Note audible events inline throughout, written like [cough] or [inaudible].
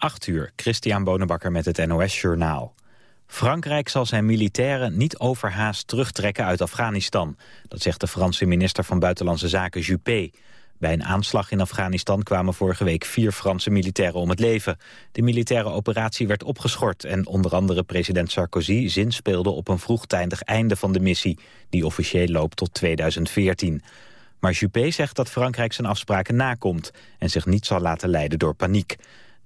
8 uur, Christian Bonenbakker met het NOS Journaal. Frankrijk zal zijn militairen niet overhaast terugtrekken uit Afghanistan. Dat zegt de Franse minister van Buitenlandse Zaken Juppé. Bij een aanslag in Afghanistan kwamen vorige week vier Franse militairen om het leven. De militaire operatie werd opgeschort en onder andere president Sarkozy zinspeelde op een vroegtijdig einde van de missie, die officieel loopt tot 2014. Maar Juppé zegt dat Frankrijk zijn afspraken nakomt en zich niet zal laten leiden door paniek.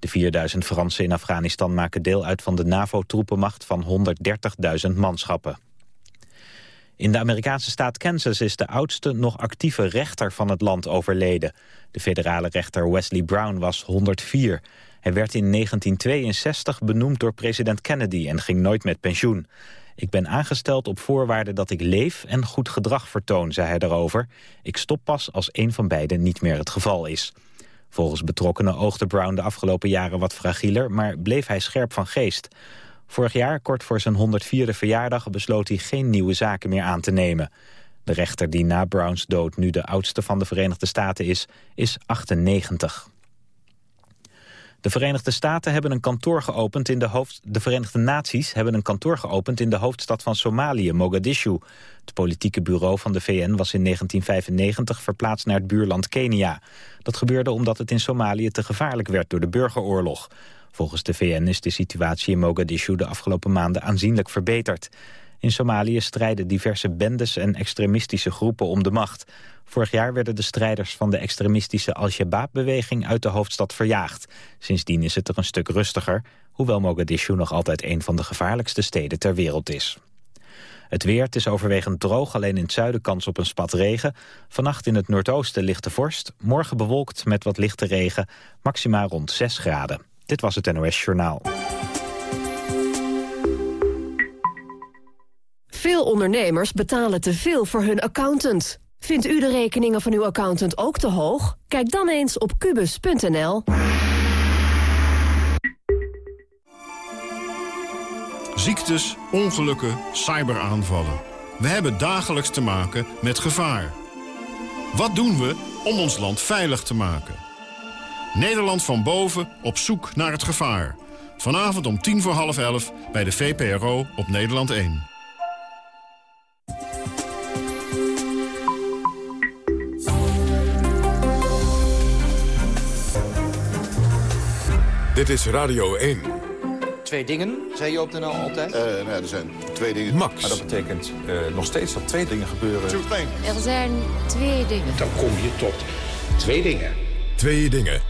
De 4000 Fransen in Afghanistan maken deel uit van de NAVO-troepenmacht van 130.000 manschappen. In de Amerikaanse staat Kansas is de oudste nog actieve rechter van het land overleden. De federale rechter Wesley Brown was 104. Hij werd in 1962 benoemd door president Kennedy en ging nooit met pensioen. Ik ben aangesteld op voorwaarde dat ik leef en goed gedrag vertoon, zei hij daarover. Ik stop pas als een van beiden niet meer het geval is. Volgens betrokkenen oogde Brown de afgelopen jaren wat fragieler... maar bleef hij scherp van geest. Vorig jaar, kort voor zijn 104e verjaardag... besloot hij geen nieuwe zaken meer aan te nemen. De rechter die na Browns dood nu de oudste van de Verenigde Staten is, is 98. De Verenigde Staten hebben een kantoor geopend in de hoofd... De Verenigde Naties hebben een kantoor geopend in de hoofdstad van Somalië, Mogadishu. Het politieke bureau van de VN was in 1995 verplaatst naar het buurland Kenia. Dat gebeurde omdat het in Somalië te gevaarlijk werd door de burgeroorlog. Volgens de VN is de situatie in Mogadishu de afgelopen maanden aanzienlijk verbeterd. In Somalië strijden diverse bendes en extremistische groepen om de macht. Vorig jaar werden de strijders van de extremistische Al-Shabaab-beweging uit de hoofdstad verjaagd. Sindsdien is het er een stuk rustiger, hoewel Mogadishu nog altijd een van de gevaarlijkste steden ter wereld is. Het weer, het is overwegend droog, alleen in het zuiden kans op een spat regen. Vannacht in het noordoosten lichte vorst, morgen bewolkt met wat lichte regen, maximaal rond 6 graden. Dit was het NOS Journaal. Veel ondernemers betalen te veel voor hun accountant. Vindt u de rekeningen van uw accountant ook te hoog? Kijk dan eens op kubus.nl. Ziektes, ongelukken, cyberaanvallen. We hebben dagelijks te maken met gevaar. Wat doen we om ons land veilig te maken? Nederland van boven op zoek naar het gevaar. Vanavond om tien voor half elf bij de VPRO op Nederland 1. Dit is Radio 1. Twee dingen, zei je op de NL altijd? Uh, nou ja, er zijn twee dingen. Max. Maar dat betekent uh, nog steeds dat twee dingen gebeuren. Er zijn twee dingen. Dan kom je tot twee dingen. Twee dingen.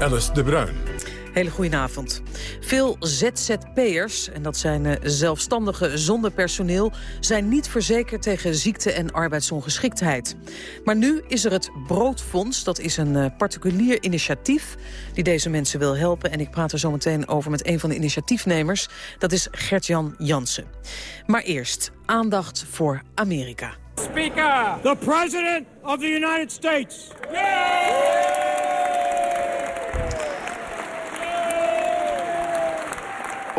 Alice de Bruin. Hele goedenavond. Veel ZZP'ers, en dat zijn uh, zelfstandigen zonder personeel... zijn niet verzekerd tegen ziekte en arbeidsongeschiktheid. Maar nu is er het Broodfonds. Dat is een uh, particulier initiatief die deze mensen wil helpen. En ik praat er zo meteen over met een van de initiatiefnemers. Dat is Gert-Jan Jansen. Maar eerst aandacht voor Amerika. Speaker, the President of the United States.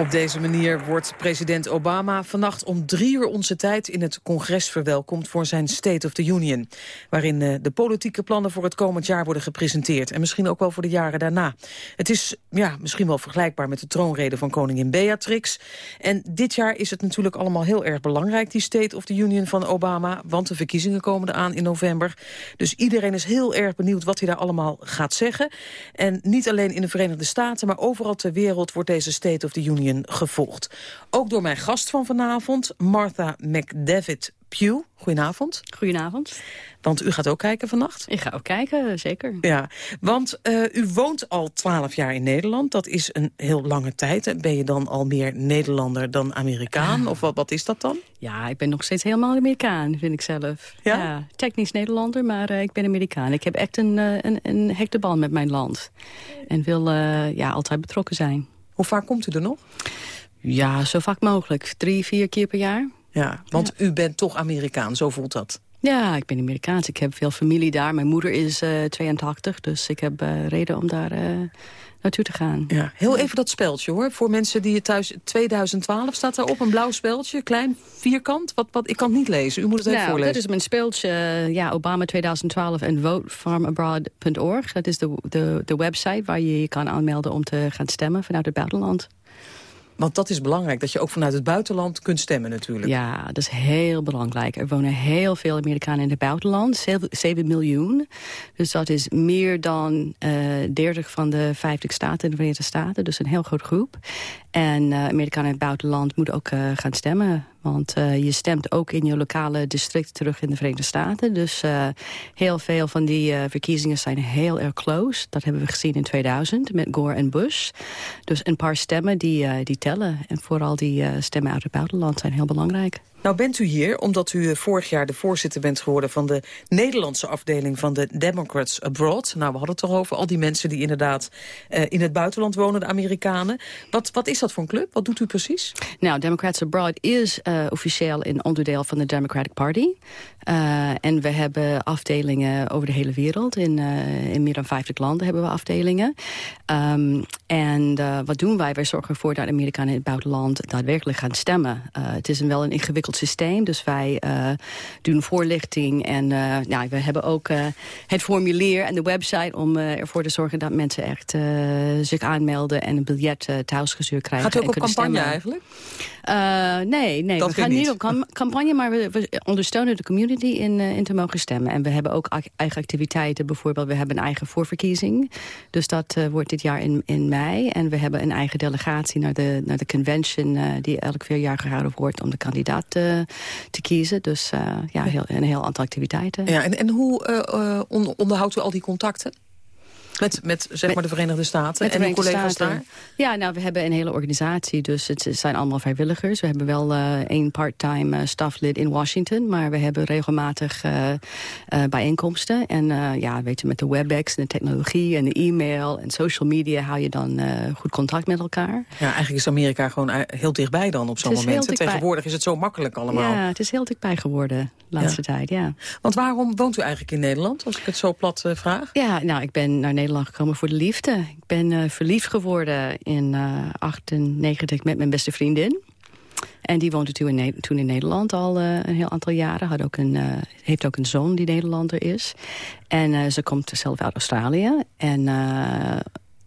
Op deze manier wordt president Obama vannacht om drie uur onze tijd in het congres verwelkomd voor zijn State of the Union. Waarin uh, de politieke plannen voor het komend jaar worden gepresenteerd. En misschien ook wel voor de jaren daarna. Het is ja, misschien wel vergelijkbaar met de troonrede van koningin Beatrix. En dit jaar is het natuurlijk allemaal heel erg belangrijk, die State of the Union van Obama. Want de verkiezingen komen eraan in november. Dus iedereen is heel erg benieuwd wat hij daar allemaal gaat zeggen. En niet alleen in de Verenigde Staten, maar overal ter wereld wordt deze State of the Union gevolgd. Ook door mijn gast van vanavond, Martha McDavid Pugh. Goedenavond. Goedenavond. Want u gaat ook kijken vannacht? Ik ga ook kijken, zeker. Ja, want uh, u woont al twaalf jaar in Nederland. Dat is een heel lange tijd. Ben je dan al meer Nederlander dan Amerikaan? Of wat, wat is dat dan? Ja, ik ben nog steeds helemaal Amerikaan, vind ik zelf. Ja? ja technisch Nederlander, maar uh, ik ben Amerikaan. Ik heb echt een, uh, een, een hechte band met mijn land. En wil ja, altijd betrokken zijn. Hoe vaak komt u er nog? Ja, zo vaak mogelijk. Drie, vier keer per jaar. Ja, want ja. u bent toch Amerikaan, zo voelt dat. Ja, ik ben Amerikaans. Ik heb veel familie daar. Mijn moeder is uh, 82, dus ik heb uh, reden om daar uh, naartoe te gaan. Ja, heel even dat speldje hoor. Voor mensen die het thuis... 2012 staat daarop, een blauw speldje, klein, vierkant. Wat, wat, ik kan het niet lezen, u moet het even nou, voorlezen. dat is mijn speeltje, ja, Obama 2012 en votefarmabroad.org. Dat is de, de, de website waar je je kan aanmelden om te gaan stemmen vanuit het buitenland. Want dat is belangrijk, dat je ook vanuit het buitenland kunt stemmen natuurlijk. Ja, dat is heel belangrijk. Er wonen heel veel Amerikanen in het buitenland, 7 miljoen. Dus dat is meer dan uh, eh, 30 van de 50 staten in de Verenigde Staten. Dus een heel groot groep. En uh, Amerikanen in het buitenland moeten ook uh, gaan stemmen. Want uh, je stemt ook in je lokale district terug in de Verenigde Staten. Dus uh, heel veel van die uh, verkiezingen zijn heel erg close. Dat hebben we gezien in 2000 met Gore en Bush. Dus een paar stemmen die, die tellen. En vooral die stemmen uit het buitenland zijn heel belangrijk. Nou bent u hier omdat u vorig jaar de voorzitter bent geworden... van de Nederlandse afdeling van de Democrats Abroad. Nou, we hadden het over al die mensen die inderdaad uh, in het buitenland wonen, de Amerikanen. Wat, wat is dat voor een club? Wat doet u precies? Nou, Democrats Abroad is uh, officieel een onderdeel van de Democratic Party. En we hebben afdelingen over de hele wereld. In, in meer dan 50 landen hebben we afdelingen. Um, en wat doen wij? Wij zorgen ervoor dat Amerikanen in het buitenland daadwerkelijk gaan stemmen. het is een wel een ingewikkeld systeem. Dus wij uh, doen voorlichting en uh, ja, we hebben ook uh, het formulier en de website... om ervoor te zorgen dat mensen echt zich aanmelden en een biljet thuisgestuurd krijgen. Gaat u ook op campagne stemmen. eigenlijk? nee, nee Dat we gaan niet. op campagne, maar we, we, ondersteunen de community in, in te mogen stemmen. En we hebben ook eigen activiteiten. Bijvoorbeeld, we hebben een eigen voorverkiezing. Dus dat wordt dit jaar in, in mei. En we hebben een eigen delegatie naar de, naar de convention... die elk vier jaar gehouden wordt om de kandidaat te, te kiezen. Dus uh, ja, heel, een heel aantal activiteiten. Ja, en, en hoe on, onderhoudt u al die contacten? Met, met, zeg Met- maar de Verenigde Staten de en Verenigde collega's Staten. daar? Ja, nou, we hebben een hele organisatie, dus het zijn allemaal vrijwilligers. We hebben wel eh, één part-time eh, staflid in Washington, maar we hebben regelmatig eh, bijeenkomsten. En ja, weet je, met de WebEx en de technologie en de e-mail en social media hou je dan goed contact met elkaar. Ja, eigenlijk is Amerika gewoon heel dichtbij dan op zo'n moment. Tegenwoordig is het zo makkelijk allemaal. Ja, het is heel dichtbij geworden de laatste tijd, ja. Want waarom woont u eigenlijk in Nederland, als ik het zo plat vraag? Ja, nou, ik ben naar Nederland gekomen voor de liefde. Ik ben eh, verliefd geworden in eh 98 met mijn beste vriendin. En die woonde toen in, toen in Nederland al eh, een heel aantal jaren. Had ook een, eh, heeft ook een zoon die Nederlander is. En eh, ze komt zelf uit Australië. En eh,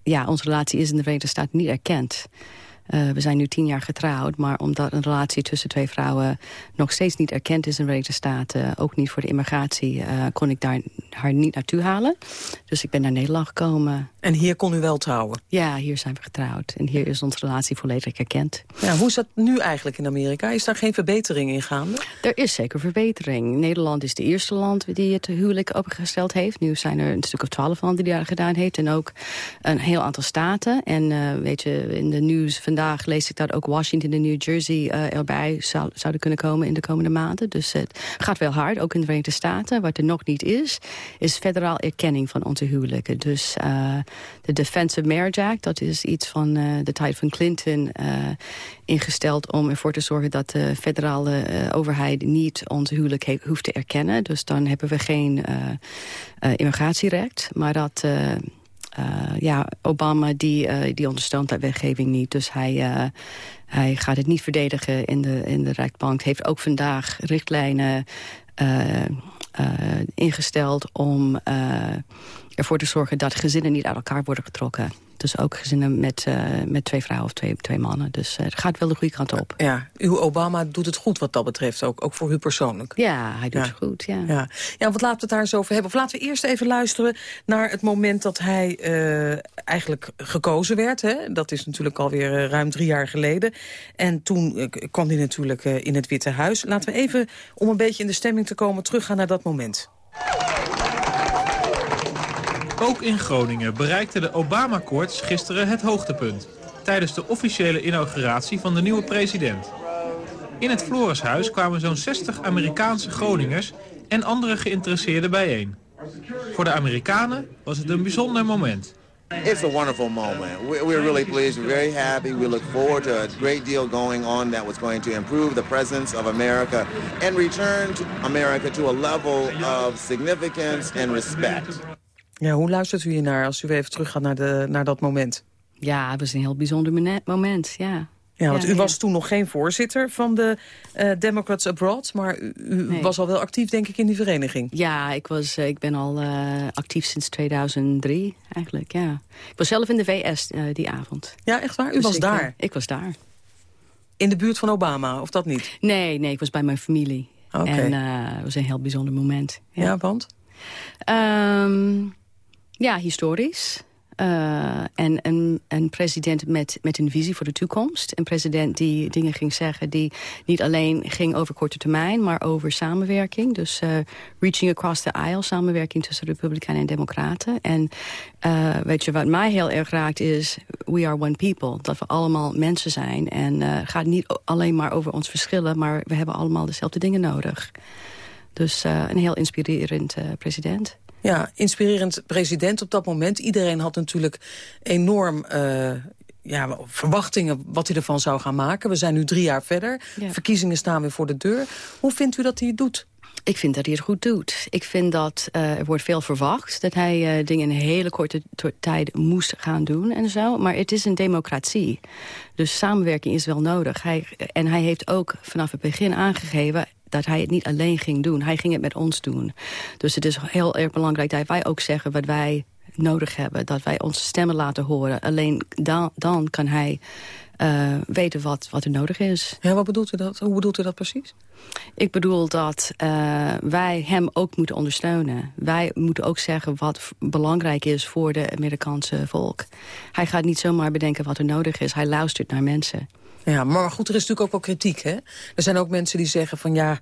ja, onze relatie is in de Verenigde Staten niet erkend. Eh, we zijn nu tien jaar getrouwd, maar omdat een relatie tussen twee vrouwen nog steeds niet erkend is in de Verenigde Staten, ook niet voor de immigratie, eh, kon ik daar haar niet naartoe halen. Dus ik ben naar Nederland gekomen. En hier kon u wel trouwen? Ja, hier zijn we getrouwd. En hier is onze relatie volledig erkend. Ja, hoe is dat nu eigenlijk in Amerika? Is daar geen verbetering in gaande? Er is zeker verbetering. Nederland is de eerste land die het huwelijk opengesteld heeft. Nu zijn er een stuk of twaalf landen die dat gedaan heeft. En ook een heel aantal staten. En eh, weet je, in de nieuws vandaag lees ik dat ook Washington en New Jersey eh, erbij zou, zouden kunnen komen in de komende maanden. Dus het gaat wel hard, ook in de Verenigde Staten. Wat er nog niet is, is federaal erkenning van onze huwelijken. Dus eh, de Defensive Marriage Act, dat is iets van eh, de tijd van Clinton ingesteld om ervoor te zorgen dat de federale overheid niet ons huwelijk hoeft te erkennen. Dus dan hebben we geen eh, immigratierecht. Maar dat... ja, Obama die, eh, die ondersteunt dat wetgeving niet. Dus hij, eh, hij gaat het niet verdedigen in de, in de rechtbank. Heeft ook vandaag richtlijnen eh, eh, ingesteld om eh, ervoor te zorgen dat gezinnen niet uit elkaar worden getrokken. Dus ook gezinnen met, eh, met twee vrouwen of twee, twee mannen. Dus eh, het gaat wel de goede kant op. Ja, uw Obama doet het goed wat dat betreft, ook, ook voor u persoonlijk. Ja, hij doet Ja. het goed, ja. Ja. ja, want laten we het daar eens over hebben. Of laten we eerst even luisteren naar het moment dat hij eh, eigenlijk gekozen werd. Hè? Dat is natuurlijk alweer eh, ruim drie jaar geleden. En toen eh, kwam hij natuurlijk eh, in het Witte Huis. Laten we even, om een beetje in de stemming te komen, teruggaan naar dat moment. Ook in Groningen bereikte de Obama-koorts gisteren het hoogtepunt... tijdens de officiële inauguratie van de nieuwe president. In het Florishuis kwamen zo'n 60 Amerikaanse Groningers en andere geïnteresseerden bijeen. Voor de Amerikanen was het een bijzonder moment. It's a wonderful moment. We're really pleased. Very happy. We look forward to a great deal going on that was going to improve the presence of America and return to America to a level of significance and respect. Ja, hoe luistert u hier naar als u even teruggaat naar, de, naar dat moment? Ja, het was een heel bijzonder moment, ja. Ja, want u was toen nog geen voorzitter van de uh, Democrats Abroad... maar u, u was al wel actief, denk ik, in die vereniging. Ja, ik, was, uh, ik ben al uh, actief sinds 2003, eigenlijk, ja. Ik was zelf in de VS die avond. Ja, echt waar? U dus was ik, daar? ik was daar. In de buurt van Obama, of dat niet? Nee, nee, ik was bij mijn familie. Oké. En het was een heel bijzonder moment. Ja, ja want? Um, ja, historisch. Uh, en een, een president met, met een visie voor de toekomst. Een president die dingen ging zeggen die niet alleen ging over korte termijn... maar over samenwerking. Dus uh, reaching across the aisle, samenwerking tussen Republikeinen en Democraten. En uh, weet je, wat mij heel erg raakt is... we are one people, dat we allemaal mensen zijn. En het gaat niet alleen maar over ons verschillen... maar we hebben allemaal dezelfde dingen nodig. Dus een heel inspirerend president. Ja, inspirerend president op dat moment. Iedereen had natuurlijk enorm uh, ja, verwachtingen wat hij ervan zou gaan maken. We zijn nu drie jaar verder. Ja. Verkiezingen staan weer voor de deur. Hoe vindt u dat hij het doet? Ik vind dat hij het goed doet. Ik vind dat uh, er wordt veel verwacht. Dat hij uh, dingen in een hele korte tijd moest gaan doen en zo. Maar het is een democratie. Dus samenwerking is wel nodig. Hij, en hij heeft ook vanaf het begin aangegeven dat hij het niet alleen ging doen. Hij ging het met ons doen. Dus het is heel erg belangrijk dat wij ook zeggen wat wij nodig hebben. Dat wij onze stemmen laten horen. Alleen dan, dan kan hij uh, weten wat, wat er nodig is. Ja, wat bedoelt u dat? Hoe bedoelt u dat precies? Ik bedoel dat uh, wij hem ook moeten ondersteunen. Wij moeten ook zeggen wat belangrijk is voor de Amerikaanse volk. Hij gaat niet zomaar bedenken wat er nodig is. Hij luistert naar mensen. Ja, maar goed, er is natuurlijk ook wel kritiek, hè? Er zijn ook mensen die zeggen van ja,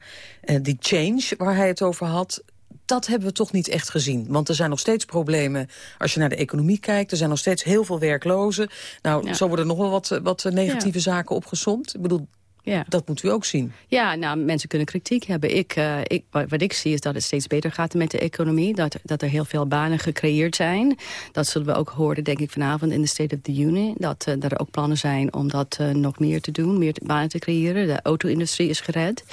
die change waar hij het over had... dat hebben we toch niet echt gezien. Want er zijn nog steeds problemen als je naar de economie kijkt. Er zijn nog steeds heel veel werklozen. Nou, ja. zo worden nog wel wat, wat negatieve ja. zaken opgezomd. Ik bedoel, ja. Dat moet u ook zien. Ja, nou, mensen kunnen kritiek hebben. Ik, uh, ik, wat ik zie is dat het steeds beter gaat met de economie. Dat, dat er heel veel banen gecreëerd zijn. Dat zullen we ook horen, denk ik, vanavond in de State of the Union. Dat, uh, er ook plannen zijn om dat uh, nog meer te doen. Meer banen te creëren. De auto-industrie is gered.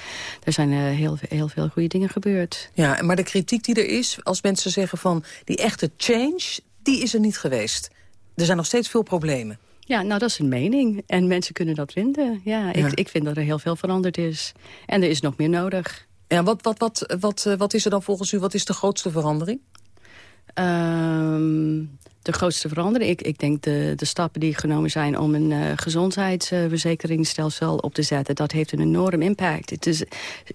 Er zijn heel, heel veel goede dingen gebeurd. Ja, maar de kritiek die er is, als mensen zeggen van... die echte change, die is er niet geweest. Er zijn nog steeds veel problemen. Ja, nou dat is een mening. En mensen kunnen dat vinden. Ja, ja. Ik, ik vind dat er heel veel veranderd is. En er is nog meer nodig. Ja, wat, wat, wat, wat, wat is er dan volgens u, wat is de grootste verandering? Um, de grootste verandering. Ik, ik denk de, de stappen die genomen zijn om een uh, gezondheidsverzekeringsstelsel op te zetten... dat heeft een enorm impact. Het is,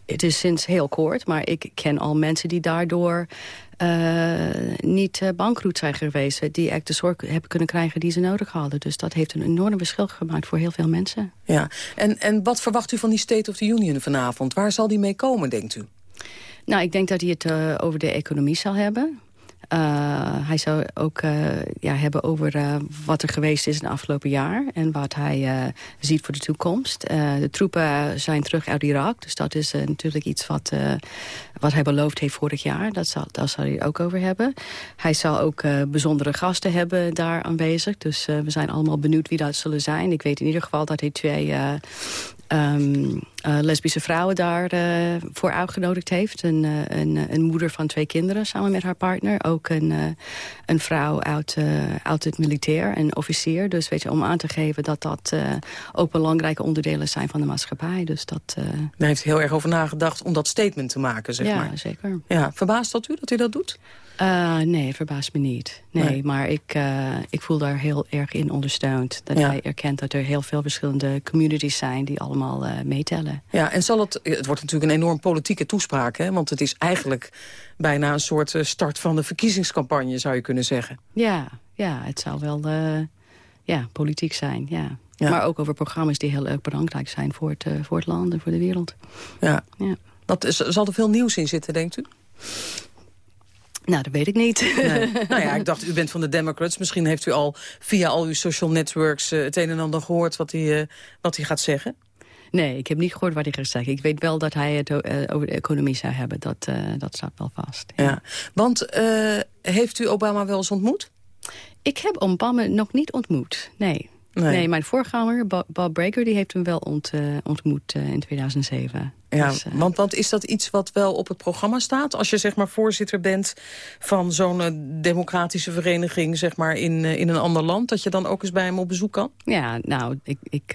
het is sinds heel kort, maar ik ken al mensen die daardoor... Uh, niet uh, bankroet zijn geweest. Die eigenlijk de zorg hebben kunnen krijgen die ze nodig hadden. Dus dat heeft een enorm verschil gemaakt voor heel veel mensen. Ja, en, en wat verwacht u van die State of the Union vanavond? Waar zal die mee komen, denkt u? Nou, ik denk dat hij het uh, over de economie zal hebben. Uh, hij zou ook uh, ja, hebben over uh, wat er geweest is in het afgelopen jaar... en wat hij ziet voor de toekomst. de troepen zijn terug uit Irak, dus dat is natuurlijk iets wat, wat hij beloofd heeft vorig jaar. Dat zal, daar zal hij ook over hebben. Hij zal ook bijzondere gasten hebben daar aanwezig. Dus we zijn allemaal benieuwd wie dat zullen zijn. Ik weet in ieder geval dat hij twee... Um, uh, lesbische vrouwen daarvoor uh, voor uitgenodigd heeft. Een, uh, een, een, moeder van twee kinderen samen met haar partner. Ook een, een vrouw uit, uit het militair, een officier. Dus weet je, om aan te geven dat dat ook belangrijke onderdelen zijn van de maatschappij. Dus dat, Daar heeft heel erg over nagedacht om dat statement te maken, zeg ja, maar. zeker. Ja, verbaast dat u dat u dat doet? Uh, nee, verbaast me niet. Nee, nee. maar ik, uh, ik voel daar heel erg in ondersteund. Dat ja. hij erkent dat er heel veel verschillende communities zijn... die allemaal uh, meetellen. Ja, en zal het... Het wordt natuurlijk een enorm politieke toespraak, hè? Want het is eigenlijk bijna een soort start van de verkiezingscampagne, zou je kunnen zeggen. Ja, ja het zou wel ja, politiek zijn, ja. ja. Maar ook over programma's die heel erg belangrijk zijn voor het, voor het land en voor de wereld. Ja. ja. Wat, zal er veel nieuws in zitten, denkt u? Nou, dat weet ik niet. Nee. [laughs] nou ja, ik dacht, u bent van de Democrats. Misschien heeft u al via al uw social networks uh, het een en ander gehoord wat hij, uh, wat hij gaat zeggen. Nee, ik heb niet gehoord wat hij gaat zeggen. Ik weet wel dat hij het uh, over de economie zou hebben. Dat, dat staat wel vast. Ja. ja. Want heeft u Obama wel eens ontmoet? Ik heb Obama nog niet ontmoet, nee. Nee, mijn voorganger, Bob, Breaker, die heeft hem wel ont, uh, ontmoet uh, in 2007. Ja, dus, uh, want, want is dat iets wat wel op het programma staat? Als je zeg maar voorzitter bent van zo'n democratische vereniging zeg maar, in, in een ander land... dat je dan ook eens bij hem op bezoek kan? Ja, nou, ik, ik,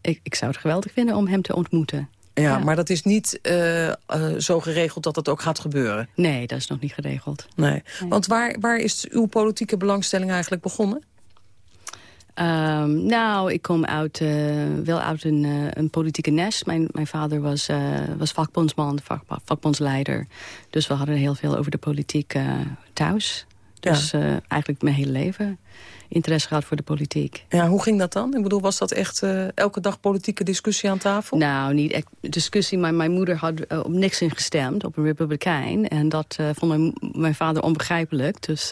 ik, ik zou het geweldig vinden om hem te ontmoeten. Ja, ja, maar dat is niet uh, uh, zo geregeld dat dat ook gaat gebeuren? Nee, dat is nog niet geregeld. Nee. nee. Want waar, waar is uw politieke belangstelling eigenlijk begonnen? Um, nou, ik kom uit, uh, wel uit een, uh, een, politieke nest. Mijn, mijn vader was, uh, was vakbondsman, vak, vakbondsleider. Dus we hadden heel veel over de politiek thuis. Dus ja. eigenlijk mijn hele leven interesse gehad voor de politiek. Ja, hoe ging dat dan? Ik bedoel, was dat echt elke dag politieke discussie aan tafel? Nou, niet echt discussie, maar mijn moeder had op niks ingestemd, op een republikein. En dat vond mijn, mijn vader onbegrijpelijk. Dus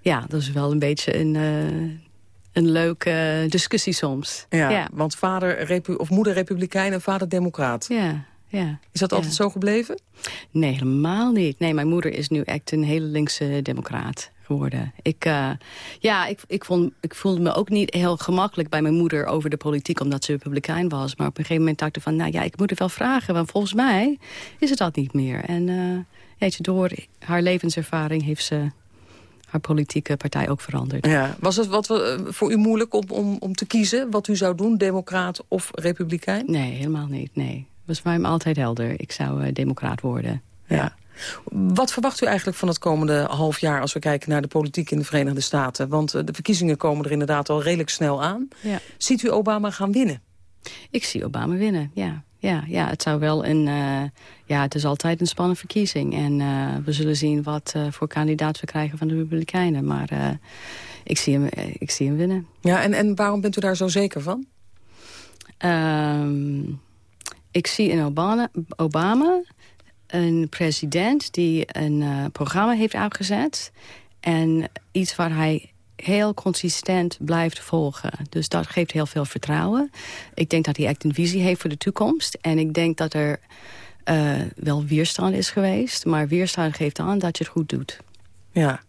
ja, dat is wel een beetje een een leuke discussie soms. Ja, ja. want vader of moeder republikein en vader democraat. Ja, ja. Is dat altijd zo gebleven? Nee, helemaal niet. Nee, mijn moeder is nu echt een hele linkse democraat geworden. Ik, uh, ja, ik, ik, vond, ik voelde me ook niet heel gemakkelijk bij mijn moeder over de politiek, omdat ze republikein was. Maar op een gegeven moment dacht ik van, nou ja, ik moet het wel vragen, want volgens mij is het dat niet meer. En uh, weet je, door haar levenservaring heeft ze haar politieke partij ook veranderd. Ja. Was het wat, eh, voor u moeilijk om, om, om te kiezen wat u zou doen, democraat of republikein? Nee, helemaal niet, nee. Het was voor mij altijd helder. Ik zou uh, democraat worden. Ja. Wat verwacht u eigenlijk van het komende half jaar... als we kijken naar de politiek in de Verenigde Staten? Want uh, de verkiezingen komen er inderdaad al redelijk snel aan. Ja. Ziet u Obama gaan winnen? Ik zie Obama winnen, ja ja, ja, het zou wel een... Uh, ja, het is altijd een spannende verkiezing. En uh, we zullen zien wat uh, voor kandidaat we krijgen van de Republikeinen. Maar ik, zie hem, ik zie hem winnen. Ja, en, en waarom bent u daar zo zeker van? Um, ik zie in Obama, Obama een president die een programma heeft uitgezet... en iets waar hij heel consistent blijft volgen. Dus dat geeft heel veel vertrouwen. Ik denk dat hij echt een visie heeft voor de toekomst. En ik denk dat er uh, wel weerstand is geweest. Maar weerstand geeft aan dat je het goed doet. Ja.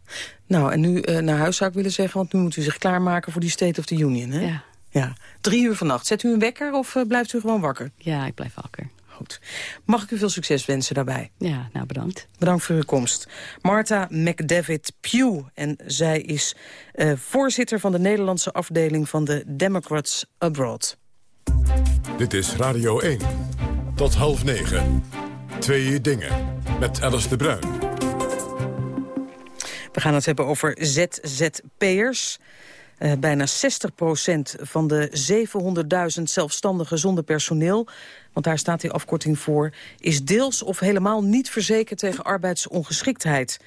Nou, en nu uh, naar huis zou ik willen zeggen... want nu moet u zich klaarmaken voor die State of the Union, hè? Ja. ja. Drie uur vannacht. Zet u een wekker of uh, blijft u gewoon wakker? Ja, ik blijf wakker. Goed. Mag ik u veel succes wensen daarbij? Ja, nou bedankt. Bedankt voor uw komst. Martha McDavid Pugh. En zij is uh, voorzitter van de Nederlandse afdeling van de Democrats Abroad. Dit is Radio 1. Tot half negen. Twee dingen. Met Alice de Bruin. We gaan het hebben over ZZP'ers. Uh, bijna 60% van de 700.000 zelfstandigen zonder personeel want daar staat die afkorting voor, is deels of helemaal niet verzekerd tegen arbeidsongeschiktheid.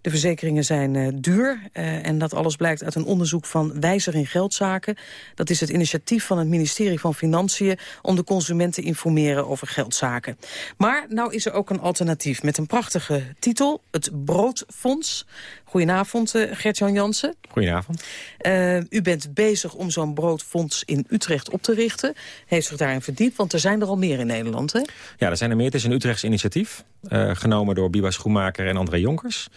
De verzekeringen zijn uh, duur uh, en dat alles blijkt uit een onderzoek van Wijzer in Geldzaken. Dat is het initiatief van het ministerie van Financiën om de consument te informeren over geldzaken. Maar nou is er ook een alternatief met een prachtige titel, het Broodfonds. Goedenavond, uh, Gert-Jan Jansen. Goedenavond. u bent bezig om zo'n broodfonds in Utrecht op te richten. Heeft zich daarin verdiept, want er zijn er al meer in Nederland, hè? Ja, er zijn er meer. Het is een Utrechts initiatief, genomen door Biba Schoenmaker en André Jonkers.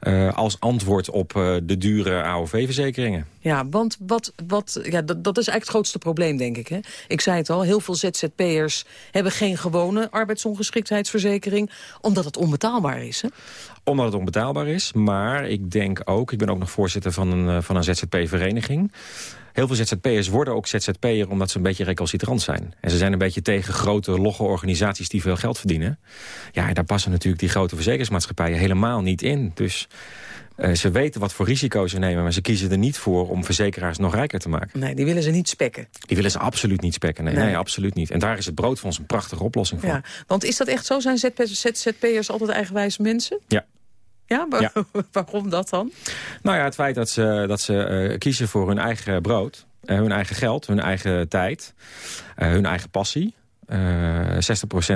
Uh, als antwoord op uh, de dure AOV-verzekeringen. Ja, want wat, wat, ja, dat, dat is eigenlijk het grootste probleem, denk ik. Hè? Ik zei het al, heel veel ZZP'ers hebben geen gewone arbeidsongeschiktheidsverzekering... omdat het onbetaalbaar is, hè? Omdat het onbetaalbaar is, maar ik denk ook... ik ben ook nog voorzitter van een, eh, van een ZZP-vereniging... Heel veel ZZP'ers worden ook ZZP'er omdat ze een beetje recalcitrant zijn. En ze zijn een beetje tegen grote, logge organisaties die veel geld verdienen. Ja, daar passen natuurlijk die grote verzekeringsmaatschappijen helemaal niet in. Dus uh, ze weten wat voor risico's ze nemen, maar ze kiezen er niet voor om verzekeraars nog rijker te maken. Nee, die willen ze niet spekken. Die willen ze absoluut niet spekken, nee, nee. nee absoluut niet. En daar is het broodfonds een prachtige oplossing voor. Ja, want is dat echt zo? Zijn ZZP'ers altijd eigenwijze mensen? Ja, ja, maar [laughs] waarom dat dan? Nou ja, het feit dat ze, dat ze uh, kiezen voor hun eigen brood, uh, hun eigen geld, hun eigen tijd, uh, hun eigen passie. 60%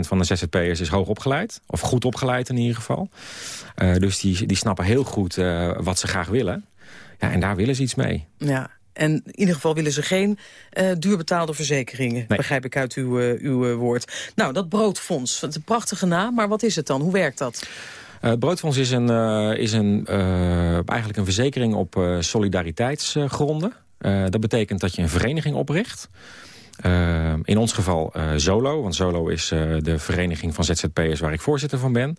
van de ZZP'ers is hoog opgeleid. Of goed opgeleid in ieder geval. dus die, die snappen heel goed wat ze graag willen. Ja, en daar willen ze iets mee. Ja, en in ieder geval willen ze geen uh, duurbetaalde verzekeringen. Nee. Begrijp ik uit uw, uh, uw woord. Nou, dat broodfonds, is een prachtige naam. Maar wat is het dan? Hoe werkt dat? het Broodfonds is, een, is een, eigenlijk een verzekering op solidariteitsgronden. dat betekent dat je een vereniging opricht... Uh, in ons geval uh, Zolo, want Zolo is uh, de vereniging van ZZP'ers waar ik voorzitter van ben.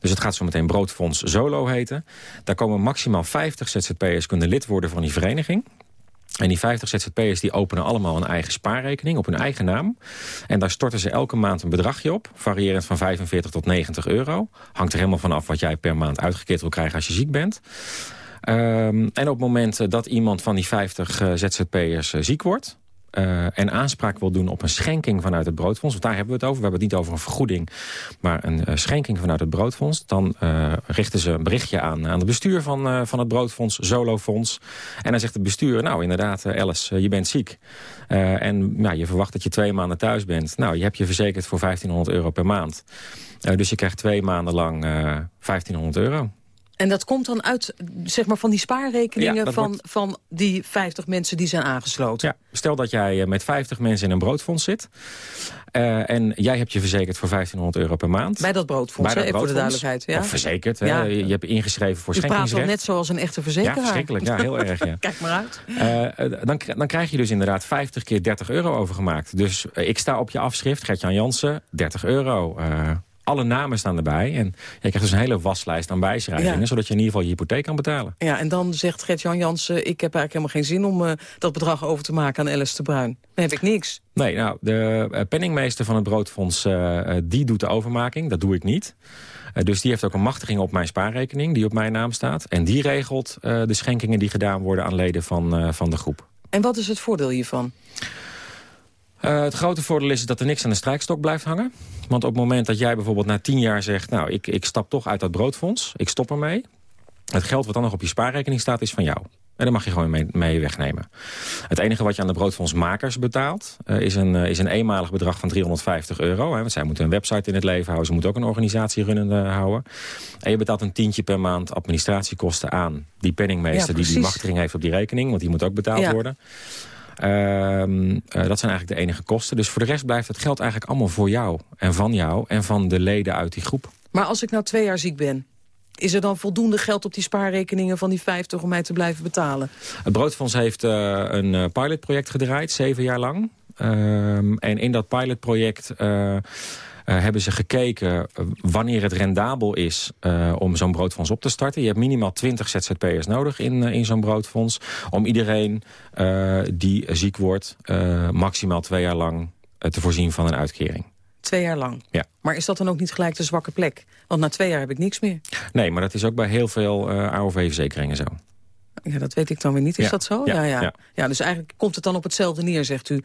Dus het gaat zo meteen Broodfonds Zolo heten. Daar komen maximaal 50 ZZP'ers kunnen lid worden van die vereniging. En die 50 ZZP'ers die openen allemaal een eigen spaarrekening op hun eigen naam. En daar storten ze elke maand een bedragje op, variërend van 45 tot 90 euro. Hangt er helemaal vanaf wat jij per maand uitgekeerd wil krijgen als je ziek bent. Um, en op het moment dat iemand van die 50 uh, ZZP'ers ziek wordt... Uh, en aanspraak wil doen op een schenking vanuit het broodfonds... want daar hebben we het over, we hebben het niet over een vergoeding... maar een uh, schenking vanuit het broodfonds... dan uh, richten ze een berichtje aan, aan het bestuur van, van het broodfonds, Zolofonds. En dan zegt het bestuur, nou inderdaad, Alice, je bent ziek. en nou, je verwacht dat je twee maanden thuis bent. Nou, je hebt je verzekerd voor 1500 euro per maand. dus je krijgt twee maanden lang 1500 euro. En dat komt dan uit zeg maar, van die spaarrekeningen van, van die 50 mensen die zijn aangesloten? Ja, stel dat jij eh, met 50 mensen in een broodfonds zit. Uh, en jij hebt je verzekerd voor 1500 euro per maand. Bij dat broodfonds, Bij dat broodfonds, voor de duidelijkheid. Ja? Of verzekerd, ja. je hebt ingeschreven voor schenkingsrecht. Je praat net zoals een echte verzekeraar. Ja, verschrikkelijk. Ja, heel erg. Ja. [laughs] Kijk maar uit. Uh, dan, dan krijg je dus inderdaad 50 keer 30 euro overgemaakt. Dus uh, ik sta op je afschrift, Gert-Jan Jansen, 30 euro alle namen staan erbij. En je krijgt dus een hele waslijst aan bijschrijvingen... zodat je in ieder geval je hypotheek kan betalen. Ja, en dan zegt Gert-Jan Jansen... ik heb eigenlijk helemaal geen zin om uh, dat bedrag over te maken aan Alice de Bruin. Dan heb ik niks. Nee, nou, de uh, penningmeester van het Broodfonds... Uh, die doet de overmaking, dat doe ik niet. dus die heeft ook een machtiging op mijn spaarrekening... die op mijn naam staat. En die regelt de schenkingen die gedaan worden aan leden van, van de groep. En wat is het voordeel hiervan? Uh, het grote voordeel is dat er niks aan de strijkstok blijft hangen. Want op het moment dat jij bijvoorbeeld na tien jaar zegt... nou, ik, ik stap toch uit dat broodfonds, ik stop ermee... het geld wat dan nog op je spaarrekening staat, is van jou. En dan mag je gewoon mee, mee wegnemen. Het enige wat je aan de broodfondsmakers betaalt... Uh, is, een, uh, is een eenmalig bedrag van 350 euro. Hè, want zij moeten een website in het leven houden. Ze moeten ook een organisatie runnende houden. En je betaalt een tientje per maand administratiekosten aan... die penningmeester ja, die die machtiging heeft op die rekening. Want die moet ook betaald ja. worden. Uh, dat zijn eigenlijk de enige kosten. Dus voor de rest blijft het geld eigenlijk allemaal voor jou. En van jou en van de leden uit die groep. Maar als ik nou twee jaar ziek ben... Is er dan voldoende geld op die spaarrekeningen van die 50 om mij te blijven betalen? Het Broodfonds heeft uh, een pilotproject gedraaid, zeven jaar lang. Uh, en in dat pilotproject uh, hebben ze gekeken wanneer het rendabel is uh, om zo'n broodfonds op te starten. Je hebt minimaal 20 ZZP'ers nodig in, in zo'n broodfonds. Om iedereen die ziek wordt maximaal twee jaar lang te voorzien van een uitkering. Twee jaar lang? Ja. Maar is dat dan ook niet gelijk de zwakke plek? Want na twee jaar heb ik niks meer. Nee, maar dat is ook bij heel veel AOV-verzekeringen zo. Ja, dat weet ik dan weer niet. Is ja. dat zo? Ja, ja, ja. ja, dus eigenlijk komt het dan op hetzelfde neer, zegt u.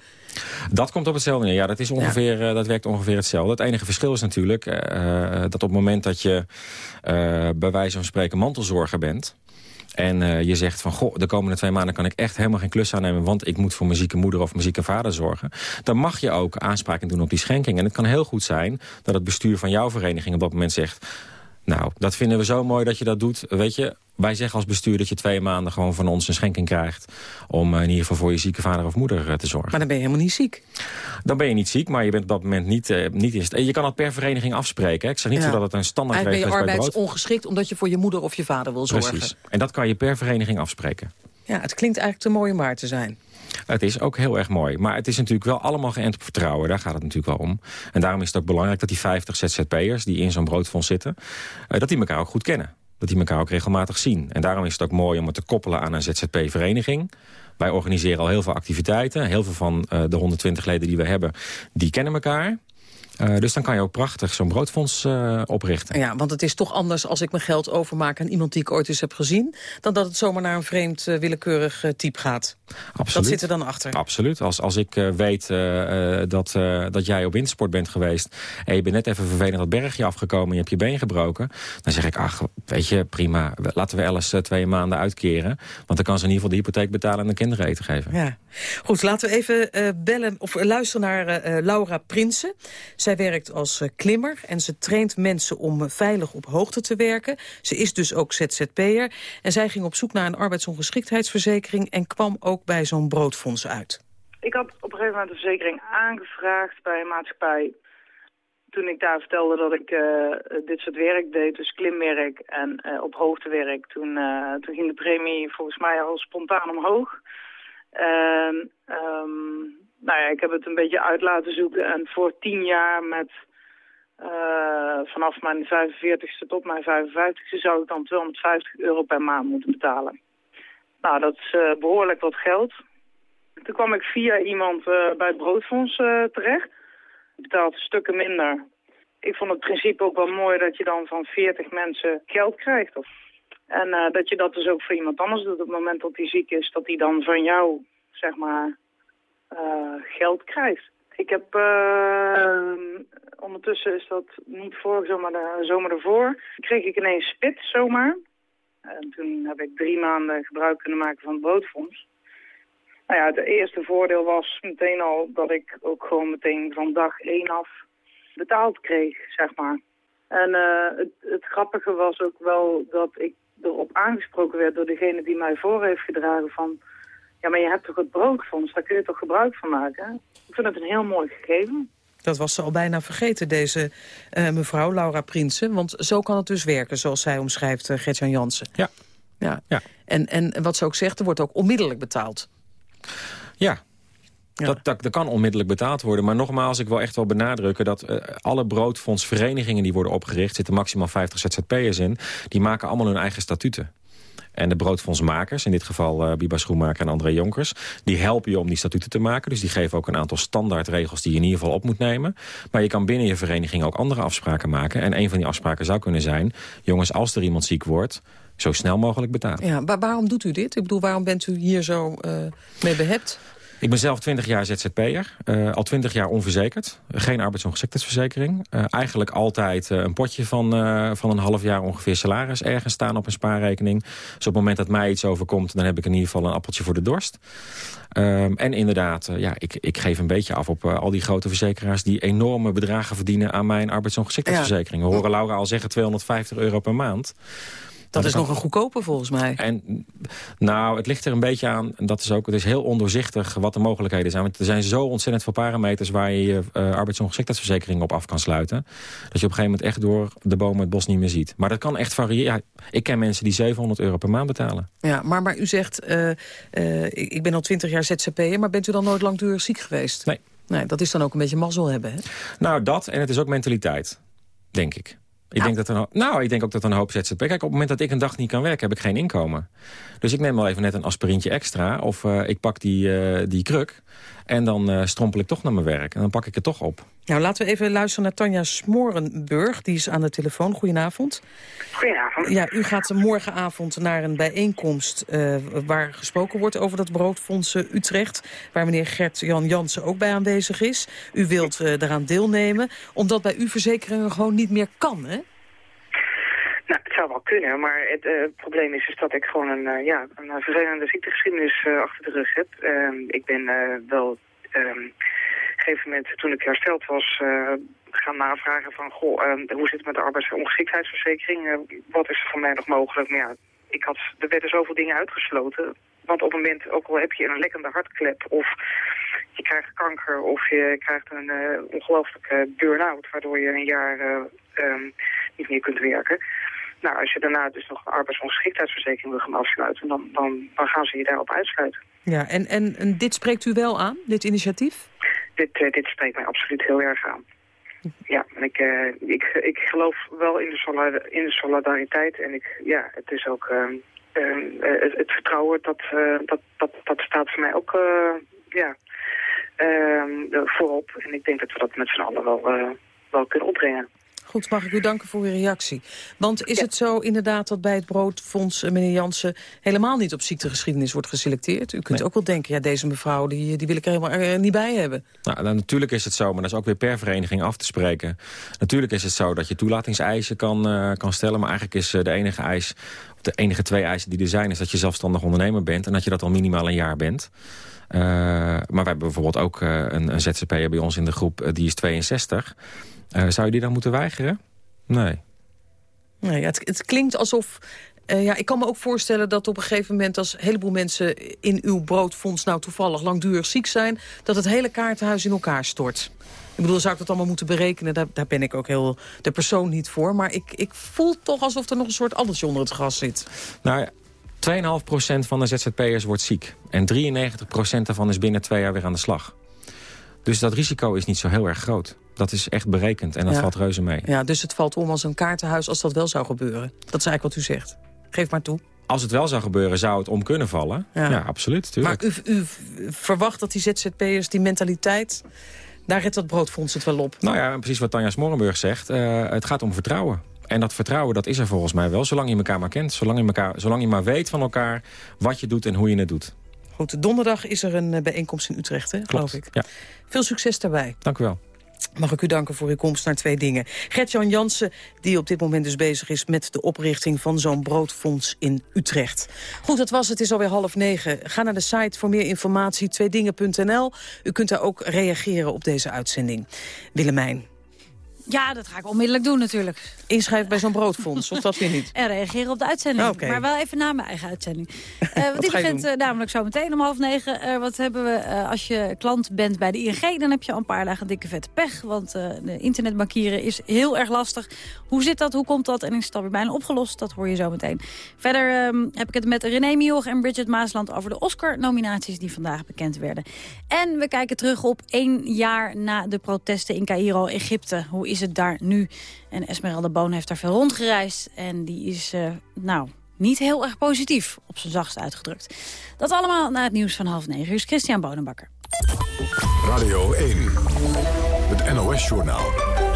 Dat komt op hetzelfde neer. Ja, dat, is ongeveer, uh, dat werkt ongeveer hetzelfde. Het enige verschil is natuurlijk uh, dat op het moment dat je uh, bij wijze van spreken mantelzorger bent... En uh, je zegt van, goh, de komende twee maanden kan ik echt helemaal geen klus aannemen... want ik moet voor mijn zieke moeder of mijn zieke vader zorgen. Dan mag je ook aanspraking doen op die schenking. En het kan heel goed zijn dat het bestuur van jouw vereniging op dat moment zegt... nou, dat vinden we zo mooi dat je dat doet. Weet je, wij zeggen als bestuur dat je twee maanden gewoon van ons een schenking krijgt... om in ieder geval voor je zieke vader of moeder uh, te zorgen. Maar dan ben je helemaal niet ziek. Dan ben je niet ziek, maar je bent op dat moment niet, uh, niet in Je kan het per vereniging afspreken. Hè? Ik zeg niet ja. zo dat het een standaard regel is ben je arbeidsongeschikt omdat je voor je moeder of je vader wil zorgen. Precies. En dat kan je per vereniging afspreken. Ja, het klinkt eigenlijk te mooi om waar te zijn. Het is ook heel erg mooi. Maar het is natuurlijk wel allemaal geënt op vertrouwen. Daar gaat het natuurlijk wel om. En daarom is het ook belangrijk dat die 50 ZZP'ers... die in zo'n broodfonds zitten, dat die elkaar ook goed kennen dat die elkaar ook regelmatig zien. En daarom is het ook mooi om het te koppelen aan een ZZP-vereniging. Wij organiseren al heel veel activiteiten. Heel veel van uh, de 120 leden die we hebben, die kennen elkaar. Uh, dus dan kan je ook prachtig zo'n broodfonds uh, oprichten. Ja, want het is toch anders als ik mijn geld overmaak aan iemand die ik ooit eens heb gezien... dan dat het zomaar naar een vreemd uh, willekeurig type gaat. Absoluut. Dat zit er dan achter. Absoluut. Als, als ik weet dat, dat jij op wintersport bent geweest... en je bent net even vervelend dat bergje afgekomen en je hebt je been gebroken... dan zeg ik, ach, weet je, prima. Laten we Alice twee maanden uitkeren. Want dan kan ze in ieder geval de hypotheek betalen en de kinderen eten geven. Ja. Goed, laten we even bellen of luisteren naar Laura Prinsen... Zij werkt als uh, klimmer en ze traint mensen om uh, veilig op hoogte te werken. Ze is dus ook ZZP'er. En zij ging op zoek naar een arbeidsongeschiktheidsverzekering... en kwam ook bij zo'n broodfonds uit. Ik had op een gegeven moment een verzekering aangevraagd bij een maatschappij. toen ik daar vertelde dat ik dit soort werk deed, dus klimwerk en op hoogtewerk, toen, toen ging de premie volgens mij al spontaan omhoog. En um, nou ja, ik heb het een beetje uit laten zoeken en voor tien jaar met uh, vanaf mijn 45ste tot mijn 55ste zou ik dan 250 euro per maand moeten betalen. Nou, dat is uh, behoorlijk wat geld. Toen kwam ik via iemand uh, bij het broodfonds terecht. Ik betaalde stukken minder. Ik vond het principe ook wel mooi dat je dan van 40 mensen geld krijgt. Of, en dat je dat dus ook voor iemand anders doet op het moment dat hij ziek is. Dat hij dan van jou, zeg maar, geld krijgt. Ik heb, uh, ondertussen is dat niet vorig zomer, de zomer ervoor, kreeg ik ineens spit zomaar. En toen heb ik drie maanden gebruik kunnen maken van het broodfonds. Nou ja, het eerste voordeel was meteen al dat ik ook gewoon meteen van dag één af betaald kreeg, zeg maar. En uh, het, het grappige was ook wel dat ik erop aangesproken werd door degene die mij voor heeft gedragen van... Ja, maar je hebt toch het broodfonds, daar kun je toch gebruik van maken? Ik vind het een heel mooi gegeven. Dat was ze al bijna vergeten, deze uh, mevrouw Laura Prinsen. Want zo kan het dus werken, zoals zij omschrijft, uh, Gertjan Jansen. Ja. ja. ja. En, en wat ze ook zegt, er wordt ook onmiddellijk betaald. Ja, ja. Dat, dat, dat, kan onmiddellijk betaald worden. Maar nogmaals, ik wil echt wel benadrukken... dat uh, alle broodfondsverenigingen die worden opgericht... zitten maximaal 50 ZZP'ers in... die maken allemaal hun eigen statuten. En de broodfondsmakers, in dit geval uh, Biba Schoenmaker en André Jonkers... die helpen je om die statuten te maken. Dus die geven ook een aantal standaardregels die je in ieder geval op moet nemen. Maar je kan binnen je vereniging ook andere afspraken maken. En een van die afspraken zou kunnen zijn... jongens, als er iemand ziek wordt, zo snel mogelijk betalen. Ja, waarom doet u dit? Ik bedoel, waarom bent u hier zo uh, mee behept? Ik ben zelf 20 jaar ZZP'er. Uh, al 20 jaar onverzekerd. Geen arbeidsongeschiktheidsverzekering. Uh, eigenlijk altijd uh, een potje van, van een half jaar ongeveer salaris ergens staan op een spaarrekening. Dus op het moment dat mij iets overkomt, dan heb ik in ieder geval een appeltje voor de dorst. Um, en inderdaad, ja, ik, ik geef een beetje af op al die grote verzekeraars... die enorme bedragen verdienen aan mijn arbeidsongeschiktheidsverzekering. We horen Laura al zeggen 250 euro per maand. Dat is nog een goedkope volgens mij. En, nou, het ligt er een beetje aan. En dat is ook, het is heel ondoorzichtig wat de mogelijkheden zijn. Want er zijn zo ontzettend veel parameters... waar je je uh, arbeidsongeschiktheidsverzekering op af kan sluiten. Dat je op een gegeven moment echt door de bomen het bos niet meer ziet. Maar dat kan echt variëren. ik ken mensen die 700 euro per maand betalen. Ja, maar, maar u zegt, uh, uh, ik ben al 20 jaar ZZP'er... maar bent u dan nooit langdurig ziek geweest? Nee. Nee, dat is dan ook een beetje mazzel hebben, hè? Nou, dat en het is ook mentaliteit, denk ik. Ik, denk dat een, nou, ik denk ook dat een hoop ZZP... Kijk, op het moment dat ik een dag niet kan werken, heb ik geen inkomen. Dus ik neem wel even net een aspirintje extra. Of uh, ik pak die, uh, die kruk. En dan uh, strompel ik toch naar mijn werk. En dan pak ik het toch op. Nou, laten we even luisteren naar Tanja Smorenburg. Die is aan de telefoon. Goedenavond. Goedenavond. Ja, u gaat morgenavond naar een bijeenkomst... Uh, waar gesproken wordt over dat broodfonds Utrecht. Waar meneer Gert-Jan Jansen ook bij aanwezig is. U wilt uh, daaraan deelnemen. Omdat bij uw verzekeringen gewoon niet meer kan, hè? Nou, het zou wel kunnen, maar het uh, probleem is, is dat ik gewoon een, uh, ja, een vervelende ziektegeschiedenis uh, achter de rug heb. Ehm, ik ben wel um, op een gegeven moment, toen ik hersteld was, gaan navragen van, goh, ehm, hoe zit het met de arbeidsongeschiktheidsverzekering? wat is er voor mij nog mogelijk? Maar ja, ik had, er werden zoveel dingen uitgesloten. Want op het moment, ook al heb je een lekkende hartklep of je krijgt kanker of je krijgt een ongelooflijke burn-out, waardoor je een jaar niet meer kunt werken. Nou, als je daarna dus nog een arbeidsongeschiktheidsverzekering wil gaan afsluiten, dan, dan, dan gaan ze je daarop uitsluiten. Ja, en, en, en dit spreekt u wel aan, dit initiatief? Dit, uh, dit spreekt mij absoluut heel erg aan. Ja, en ik, uh, ik, ik geloof wel in de, in de solidariteit en ik, ja, het is ook uh, het, het, vertrouwen dat, dat, dat, dat staat voor mij ook ja, ehm, voorop. En ik denk dat we dat met z'n allen wel, wel kunnen opbrengen. Goed, mag ik u danken voor uw reactie. Want is het zo inderdaad dat bij het broodfonds, eh, meneer Jansen... helemaal niet op ziektegeschiedenis wordt geselecteerd? U kunt ook wel denken, ja, deze mevrouw die, die wil ik er helemaal er niet bij hebben. Nou, nou, natuurlijk is het zo, maar dat is ook weer per vereniging af te spreken. Natuurlijk is het zo dat je toelatingseisen kan, uh, kan stellen... maar eigenlijk is de enige eis, of de enige twee eisen die er zijn... is dat je zelfstandig ondernemer bent en dat je dat al minimaal een jaar bent... Uh, maar we hebben bijvoorbeeld ook uh, een, een ZZP'er bij ons in de groep, uh, die is 62. Zou je die dan moeten weigeren? Nee. nee het, het klinkt alsof Uh, ja, ik kan me ook voorstellen dat op een gegeven moment... als een heleboel mensen in uw broodfonds nou toevallig langdurig ziek zijn... dat het hele kaartenhuis in elkaar stort. Ik bedoel, zou ik dat allemaal moeten berekenen? Daar, daar ben ik ook heel de persoon niet voor. Maar ik, ik voel toch alsof er nog een soort addertje onder het gras zit. Nou, 2,5% van de ZZP'ers wordt ziek. En 93% daarvan is binnen twee jaar weer aan de slag. Dus dat risico is niet zo heel erg groot. Dat is echt berekend en dat valt reuze mee. Ja, dus het valt om als een kaartenhuis als dat wel zou gebeuren. Dat is eigenlijk wat u zegt. Geef maar toe. Als het wel zou gebeuren, zou het om kunnen vallen. Ja, absoluut. Tuurlijk. Maar u, u verwacht dat die ZZP'ers die mentaliteit... daar redt dat broodfonds het wel op? Nou ja, precies wat Tanja Smorrenburg zegt. Uh, het gaat om vertrouwen. En dat vertrouwen, dat is er volgens mij wel, zolang je elkaar maar kent. Zolang je, elkaar, zolang je maar weet van elkaar wat je doet en hoe je het doet. Goed, donderdag is er een eh, bijeenkomst in Utrecht, hè, geloof ik. Ja. Veel succes daarbij. Dank u wel. Mag ik u danken voor uw komst naar twee dingen. Gert-Jan Jansen, die op dit moment dus bezig is... met de oprichting van zo'n broodfonds in Utrecht. Goed, dat was het. Het is alweer half negen. Ga naar de site voor meer informatie, tweedingen.nl. U kunt daar ook reageren op deze uitzending. Willemijn. Ja, dat ga ik onmiddellijk doen natuurlijk. Inschrijven bij zo'n broodfonds, of dat weer niet? [laughs] En reageren op de uitzending. Maar wel even na mijn eigen uitzending. uh, want die begint uh, namelijk zo meteen om half negen. Uh, wat hebben we als je klant bent bij de ING... dan heb je al een paar dagen dikke vette pech. Want de internetbankieren is heel erg lastig. Hoe zit dat? Hoe komt dat? En is het alweer bijna opgelost? Dat hoor je zo meteen. Verder um, heb ik het met René Mioch en Bridget Maasland... over de Oscar-nominaties die vandaag bekend werden. En we kijken terug op één jaar na de protesten in Cairo, Egypte. Hoe is het daar nu? En Esmeralda Boon heeft daar veel rondgereisd. En die is, uh, nou, niet heel erg positief, op zijn zachtst uitgedrukt. Dat allemaal na het nieuws van half negen. Hier is Christian Bonenbakker. Radio 1, het NOS-journaal.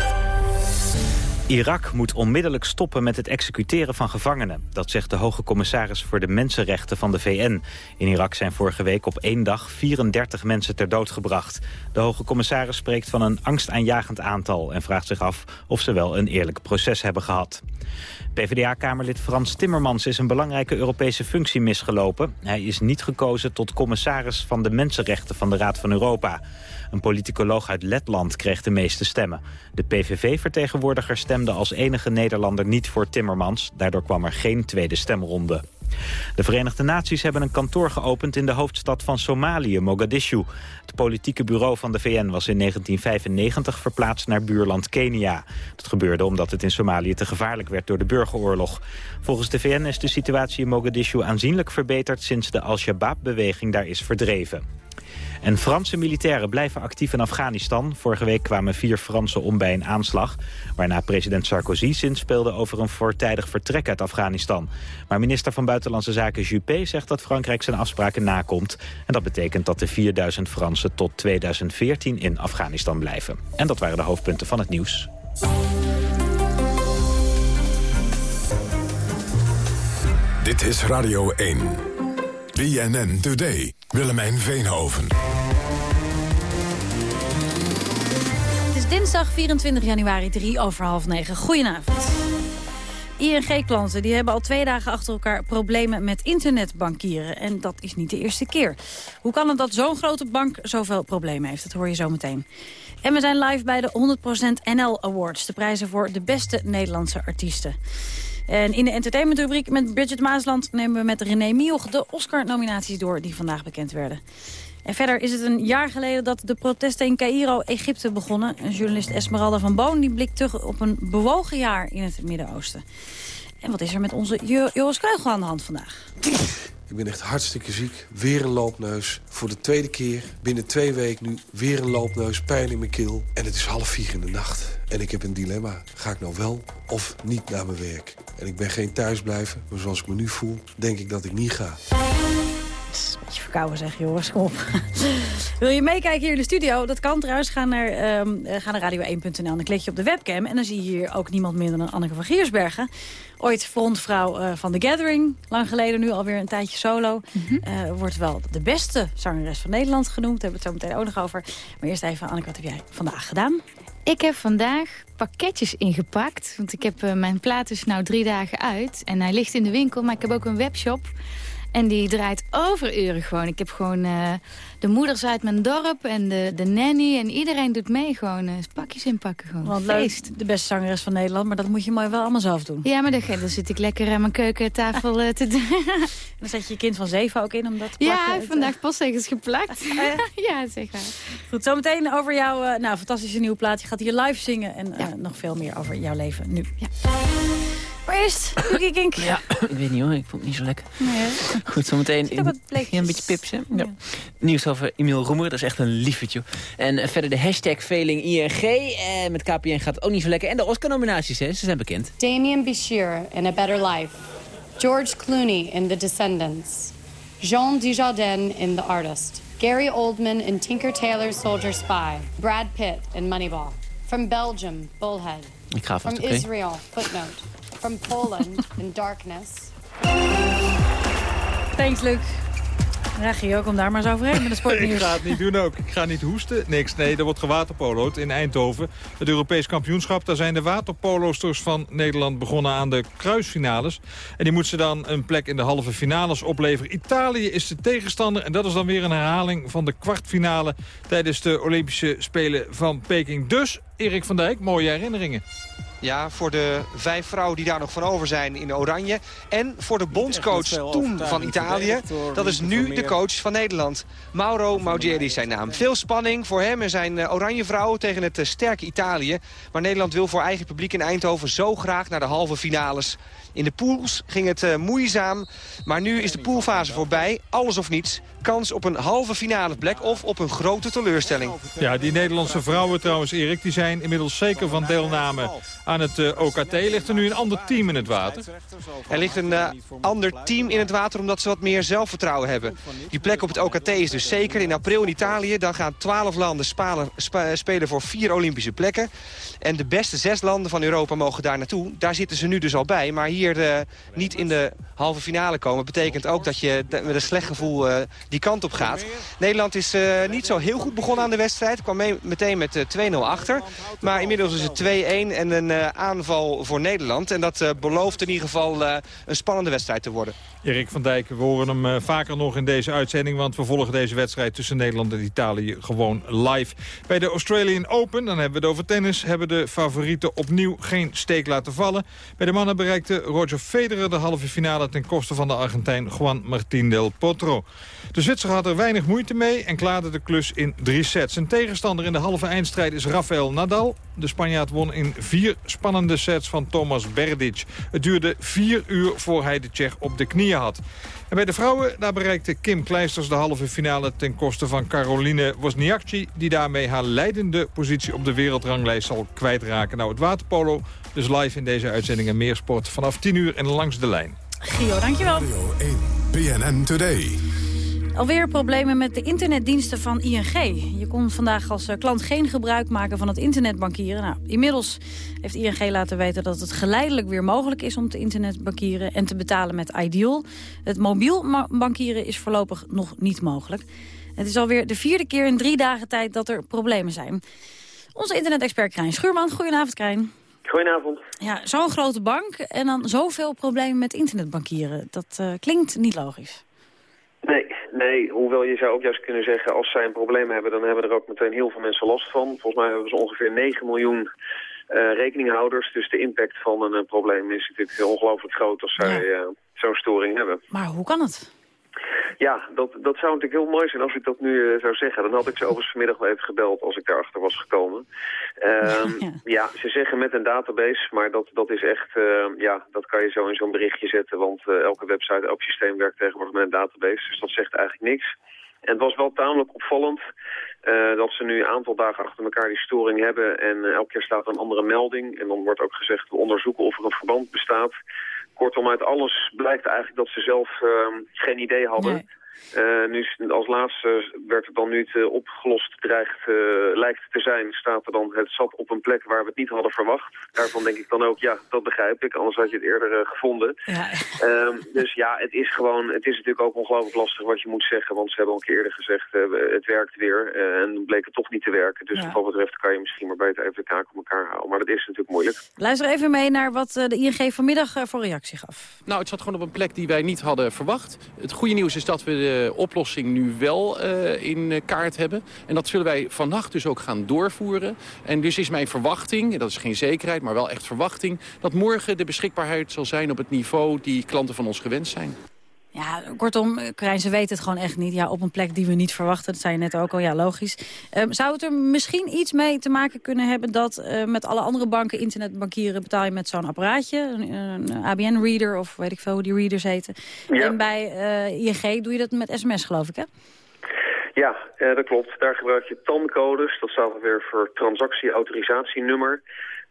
Irak moet onmiddellijk stoppen met het executeren van gevangenen. Dat zegt de hoge commissaris voor de mensenrechten van de VN. In Irak zijn vorige week op één dag 34 mensen ter dood gebracht. De hoge commissaris spreekt van een angstaanjagend aantal... en vraagt zich af of ze wel een eerlijk proces hebben gehad. PvdA-kamerlid Frans Timmermans is een belangrijke Europese functie misgelopen. Hij is niet gekozen tot commissaris van de mensenrechten van de Raad van Europa. Een politicoloog uit Letland kreeg de meeste stemmen. De PVV-vertegenwoordiger stemde als enige Nederlander niet voor Timmermans. Daardoor kwam er geen tweede stemronde. De Verenigde Naties hebben een kantoor geopend in de hoofdstad van Somalië, Mogadishu. Het politieke bureau van de VN was in 1995 verplaatst naar buurland Kenia. Dat gebeurde omdat het in Somalië te gevaarlijk werd door de burgeroorlog. Volgens de VN is de situatie in Mogadishu aanzienlijk verbeterd sinds de Al-Shabaab-beweging daar is verdreven. En Franse militairen blijven actief in Afghanistan. Vorige week kwamen vier Fransen om bij een aanslag... waarna president Sarkozy zinspeelde over een voortijdig vertrek uit Afghanistan. Maar minister van Buitenlandse Zaken Juppé zegt dat Frankrijk zijn afspraken nakomt. En dat betekent dat de 4000 Fransen tot 2014 in Afghanistan blijven. En dat waren de hoofdpunten van het nieuws. Dit is Radio 1. BNN Today. Willemijn Veenhoven. Het is dinsdag 24 januari, 3 over half 9. Goedenavond. ING-klanten die hebben al twee dagen achter elkaar problemen met internetbankieren. En dat is niet de eerste keer. Hoe kan het dat zo'n grote bank zoveel problemen heeft? Dat hoor je zo meteen. En we zijn live bij de 100% NL Awards. De prijzen voor de beste Nederlandse artiesten. En in de entertainmentrubriek met Bridget Maasland nemen we met René Mioch de Oscar-nominaties door die vandaag bekend werden. En verder is het een jaar geleden dat de protesten in Cairo, Egypte begonnen. Journalist Esmeralda van Boon die blikt terug op een bewogen jaar in het Midden-Oosten. En wat is er met onze Joris Kreugel aan de hand vandaag? Ik ben echt hartstikke ziek. Weer een loopneus. Voor de tweede keer. Binnen twee weken nu weer een loopneus. Pijn in mijn keel. En het is half vier in de nacht. En ik heb een dilemma. Ga ik nou wel of niet naar mijn werk? En ik ben geen thuisblijven. Maar zoals ik me nu voel, denk ik dat ik niet ga. Een beetje verkouden zeg, jongens. Kom op. [laughs] Wil je meekijken hier in de studio? Dat kan trouwens. Ga naar, um, ga naar radio1.nl en dan klik je op de webcam. En dan zie je hier ook niemand minder dan Anneke van Giersbergen. Ooit frontvrouw uh, van The Gathering. Lang geleden, nu alweer een tijdje solo. Mm wordt wel de beste zangeres van Nederland genoemd. Daar hebben we het zo meteen ook nog over. Maar eerst even, Anneke, wat heb jij vandaag gedaan? Ik heb vandaag pakketjes ingepakt. Want ik heb uh, mijn plaat dus nou drie dagen uit. En hij ligt in de winkel, maar ik heb ook een webshop. En die draait overuren gewoon. Ik heb gewoon uh, de moeders uit mijn dorp en de, de nanny en iedereen doet mee. Gewoon uh, pakjes inpakken. Gewoon. Want leest de beste zangeres van Nederland, maar dat moet je mooi wel allemaal zelf doen. Ja, maar dan, dan zit ik lekker aan mijn keukentafel uh, te doen. [laughs] dan zet je je kind van zeven ook in om dat te plakken? Ja, vandaag postzegels geplakt. [laughs] [laughs] ja, zeg maar. Goed, zometeen over jouw nou, fantastische nieuwe plaat. Je gaat hier live zingen en ja. nog veel meer over jouw leven nu. Ja. Maar eerst, Kink. Ja, ik weet niet hoor, ik vond het niet zo lekker. Nee, Goed, zometeen ja, een beetje pipsen. Ja. Nieuws over Emiel Roemer, dat is echt een liefertje. En uh, verder de hashtag Veling ING. Eh, met KPN gaat het ook niet zo lekker. En de Oscar-nominaties, hè, ze zijn bekend. Damien Bashir in A Better Life. George Clooney in The Descendants. Jean Dujardin in The Artist. Gary Oldman in Tinker Tailor Soldier Spy. Brad Pitt in Moneyball. From Belgium, Bullhead. Ik ga From okay. Israel, Footnote. From Poland, in Darkness. Thanks, Luc. Ook om daar maar eens overheen met de sportnieuws. [laughs] ik ga het niet doen ook. Ik ga niet hoesten. Niks. Nee, er wordt gewaterpolo'd in Eindhoven. Het Europees kampioenschap. Daar zijn de waterpolosters van Nederland begonnen aan de kruisfinales. En die moeten ze dan een plek in de halve finales opleveren. Italië is de tegenstander. En dat is dan weer een herhaling van de kwartfinale... tijdens de Olympische Spelen van Peking. Dus, Erik van Dijk, mooie herinneringen. Ja, voor de vijf vrouwen die daar nog van over zijn in oranje. En voor de bondscoach toen van Italië. Dat is nu de coach van Nederland. Mauro Maugeri is zijn naam. Veel spanning voor hem en zijn oranje vrouwen tegen het sterke Italië. Maar Nederland wil voor eigen publiek in Eindhoven zo graag naar de halve finales. In de pools ging het uh, moeizaam, maar nu is de poolfase voorbij. Alles of niets. Kans op een halve finale plek of op een grote teleurstelling. Ja, die Nederlandse vrouwen trouwens, Erik, die zijn inmiddels zeker van deelname aan het uh, OKT. Ligt er nu een ander team in het water? Er ligt een uh, ander team in het water omdat ze wat meer zelfvertrouwen hebben. Die plek op het OKT is dus zeker. In april in Italië, dan gaan twaalf landen spalen, spa, spelen voor vier Olympische plekken. En de beste zes landen van Europa mogen daar naartoe. Daar zitten ze nu dus al bij, maar hier uh, niet in de halve finale komen... betekent ook dat je met een slecht gevoel die kant op gaat. Nederland is niet zo heel goed begonnen aan de wedstrijd. kwam meteen met 2-0 achter. Maar inmiddels is het 2-1 en een aanval voor Nederland. En dat belooft in ieder geval een spannende wedstrijd te worden. Erik van Dijk, we horen hem vaker nog in deze uitzending... want we volgen deze wedstrijd tussen Nederland en Italië gewoon live. Bij de Australian Open, dan hebben we het over tennis... hebben de favorieten opnieuw geen steek laten vallen. Bij de mannen bereikte Roger Federer de halve finale... ten koste van de Argentijn Juan Martín del Potro. De Zwitser had er weinig moeite mee en klaarde de klus in drie sets. Zijn tegenstander in de halve eindstrijd is Rafael Nadal. De Spanjaard won in vier spannende sets van Thomas Berdic. Het duurde vier uur voor hij de Tsjech op de knieën had. En bij de vrouwen daar bereikte Kim Kleisters de halve finale ten koste van Caroline Wozniacki... die daarmee haar leidende positie op de wereldranglijst zal kwijtraken. Nou, het waterpolo, dus live in deze uitzending en meer sport vanaf 10 uur en langs de lijn. Gio, dankjewel. Radio 1, BNN Today. Alweer problemen met de internetdiensten van ING. Je kon vandaag als klant geen gebruik maken van het internetbankieren. Nou, inmiddels heeft ING laten weten dat het geleidelijk weer mogelijk is om te internetbankieren en te betalen met Ideal. Het mobiel bankieren is voorlopig nog niet mogelijk. Het is alweer de vierde keer in drie dagen tijd dat er problemen zijn. Onze internet-expert Krijn Schuurman. Goedenavond, Krijn. Goedenavond. Ja, zo'n grote bank en dan zoveel problemen met internetbankieren. Dat uh, klinkt niet logisch. Nee, nee, hoewel je zou ook juist kunnen zeggen... als zij een probleem hebben, dan hebben er ook meteen heel veel mensen last van. Volgens mij hebben ze ongeveer 9 miljoen uh, rekeninghouders. Dus de impact van een uh, probleem is natuurlijk ongelooflijk groot... als zij ja. uh, zo'n storing hebben. Maar hoe kan het? Ja, dat, dat zou natuurlijk heel mooi zijn als ik dat nu uh, zou zeggen. Dan had ik ze overigens vanmiddag wel even gebeld als ik daarachter was gekomen. Um, [laughs] ja. ja. ze zeggen met een database, maar dat, dat is echt, uh, ja, dat kan je zo in zo'n berichtje zetten. Want uh, elke website, elk systeem werkt tegenwoordig met een database. Dus dat zegt eigenlijk niks. En het was wel tamelijk opvallend uh, dat ze nu een aantal dagen achter elkaar die storing hebben. En uh, elke keer staat er een andere melding. En dan wordt ook gezegd, we onderzoeken of er een verband bestaat. Kortom, uit alles blijkt eigenlijk dat ze zelf uh, geen idee hadden. Uh, nu als laatste werd het dan nu het opgelost dreigt, uh, lijkt te zijn, staat er dan het zat op een plek waar we het niet hadden verwacht. Daarvan denk ik dan ook, ja, dat begrijp ik, anders had je het eerder gevonden. Ja. Uh, dus ja, het is gewoon, het is natuurlijk ook ongelooflijk lastig wat je moet zeggen, want ze hebben al een keer eerder gezegd, het werkt weer en bleek het toch niet te werken. Dus ja. wat betreft kan je misschien maar beter even de kaak op elkaar houden. Maar dat is natuurlijk moeilijk. Luister even mee naar wat de ING vanmiddag voor reactie gaf. Nou, het zat gewoon op een plek die wij niet hadden verwacht. Het goede nieuws is dat we de oplossing nu wel uh, in kaart hebben. En dat zullen wij vannacht dus ook gaan doorvoeren. En dus is mijn verwachting, dat is geen zekerheid, maar wel echt verwachting... dat morgen de beschikbaarheid zal zijn op het niveau die klanten van ons gewend zijn. Ja, kortom, Krijn, ze weten het gewoon echt niet. Ja, op een plek die we niet verwachten, dat zei je net ook al, ja, logisch. Um, zou het er misschien iets mee te maken kunnen hebben... dat uh, met alle andere banken, internetbankieren, betaal je met zo'n apparaatje... een, een ABN-reader of weet ik veel hoe die readers heten. Ja. En bij uh, ING doe je dat met sms, geloof ik, hè? Ja, uh, dat klopt. Daar gebruik je TAN-codes. Dat staat weer voor transactie-autorisatienummer.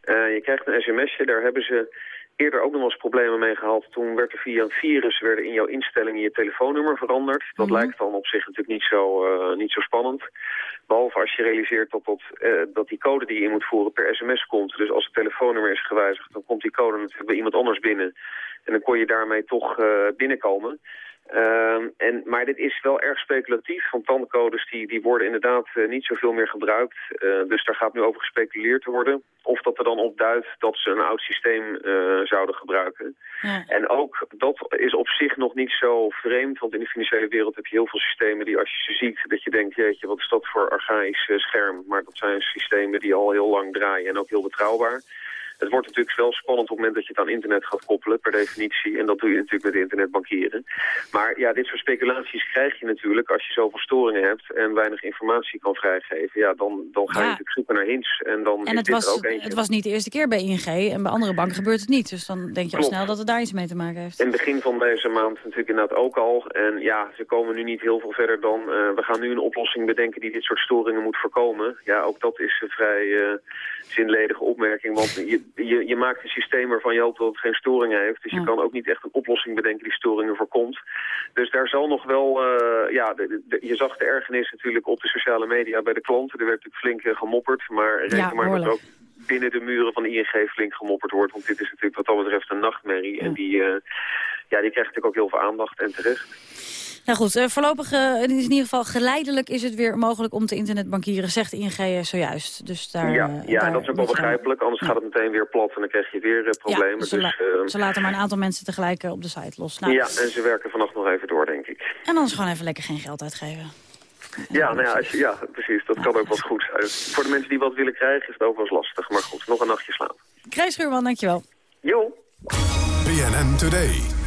je krijgt een sms'je, daar hebben ze eerder ook nog wel eens problemen mee gehad. Toen werd er via een virus werden in jouw instellingen je telefoonnummer veranderd. Dat mhm. lijkt dan op zich natuurlijk niet zo, uh, niet zo spannend. Behalve als je realiseert dat, dat, uh, dat die code die je in moet voeren per sms komt. Dus als het telefoonnummer is gewijzigd, dan komt die code natuurlijk bij iemand anders binnen. En dan kon je daarmee toch uh, binnenkomen. Uh, en, maar dit is wel erg speculatief, want tandcodes die, die worden inderdaad uh, niet zoveel meer gebruikt. Uh, dus daar gaat nu over gespeculeerd worden. Of dat er dan op duidt dat ze een oud systeem uh, zouden gebruiken. Ja. En ook dat is op zich nog niet zo vreemd, want in de financiële wereld heb je heel veel systemen die als je ze ziet, dat je denkt, jeetje, wat is dat voor archaïsch scherm. Maar dat zijn systemen die al heel lang draaien en ook heel betrouwbaar. Het wordt natuurlijk wel spannend op het moment dat je het aan internet gaat koppelen, per definitie. En dat doe je natuurlijk met internetbankieren. Maar ja, dit soort speculaties krijg je natuurlijk als je zoveel storingen hebt en weinig informatie kan vrijgeven. Ja, dan, dan ga je natuurlijk zoeken naar hints. En, dan en het, was, ook het was niet de eerste keer bij ING en bij andere banken gebeurt het niet. Dus dan denk je al snel dat het daar iets mee te maken heeft. In het begin van deze maand natuurlijk inderdaad ook al. En ja, ze komen nu niet heel veel verder dan... Uh, we gaan nu een oplossing bedenken die dit soort storingen moet voorkomen. Ja, ook dat is een vrij uh, zinledige opmerking. Want je, je, je, maakt een systeem waarvan je hoopt dat het geen storingen heeft. Dus je kan ook niet echt een oplossing bedenken die storingen voorkomt. Dus daar zal nog wel, uh, ja, de, de, je zag de ergernis natuurlijk op de sociale media bij de klanten. Er werd natuurlijk flink uh, gemopperd, maar reken ja, maar dat ook binnen de muren van de ING flink gemopperd wordt. Want dit is natuurlijk wat dat betreft een nachtmerrie. Ja. En die, uh, ja, die krijgt natuurlijk ook heel veel aandacht en terecht. Nou goed, uh, voorlopig, uh, in ieder geval geleidelijk is het weer mogelijk om te internetbankieren, zegt ING zojuist. Dus daar, ja, ja daar, dat is ook wel begrijpelijk, anders ja. gaat het meteen weer plat en dan krijg je weer problemen. Ja, ze, dus, la ze, laten maar een aantal mensen tegelijk op de site los. Nou, ja, en ze werken vannacht nog even door, denk ik. En dan is gewoon even lekker geen geld uitgeven. Ja, nou ja, als je, ja precies. Dat kan ook wel goed zijn. Voor de mensen die wat willen krijgen is het ook wel eens lastig. Maar goed, nog een nachtje slapen. Krijs Schuurman, dankjewel. Jo. BNN Today.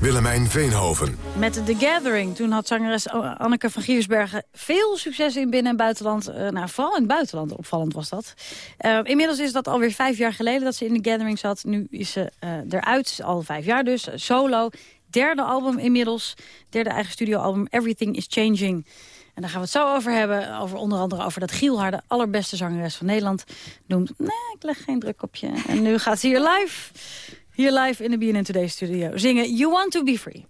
Willemijn Veenhoven. Met The Gathering. Toen had zangeres Anneke van Giersbergen veel succes in binnen- en buitenland. Uh, vooral in het buitenland, opvallend was dat. Uh, inmiddels is dat alweer vijf jaar geleden dat ze in The Gathering zat. Nu is ze uh, eruit, al vijf jaar dus, solo. Derde album inmiddels, derde eigen studioalbum Everything is Changing. En daar gaan we het zo over hebben. Over onder andere over dat Giel haar de allerbeste zangeres van Nederland noemt. Nee, ik leg geen druk op je. En nu gaat ze hier live, hier live in de BNN Today studio zingen You Want To Be Free.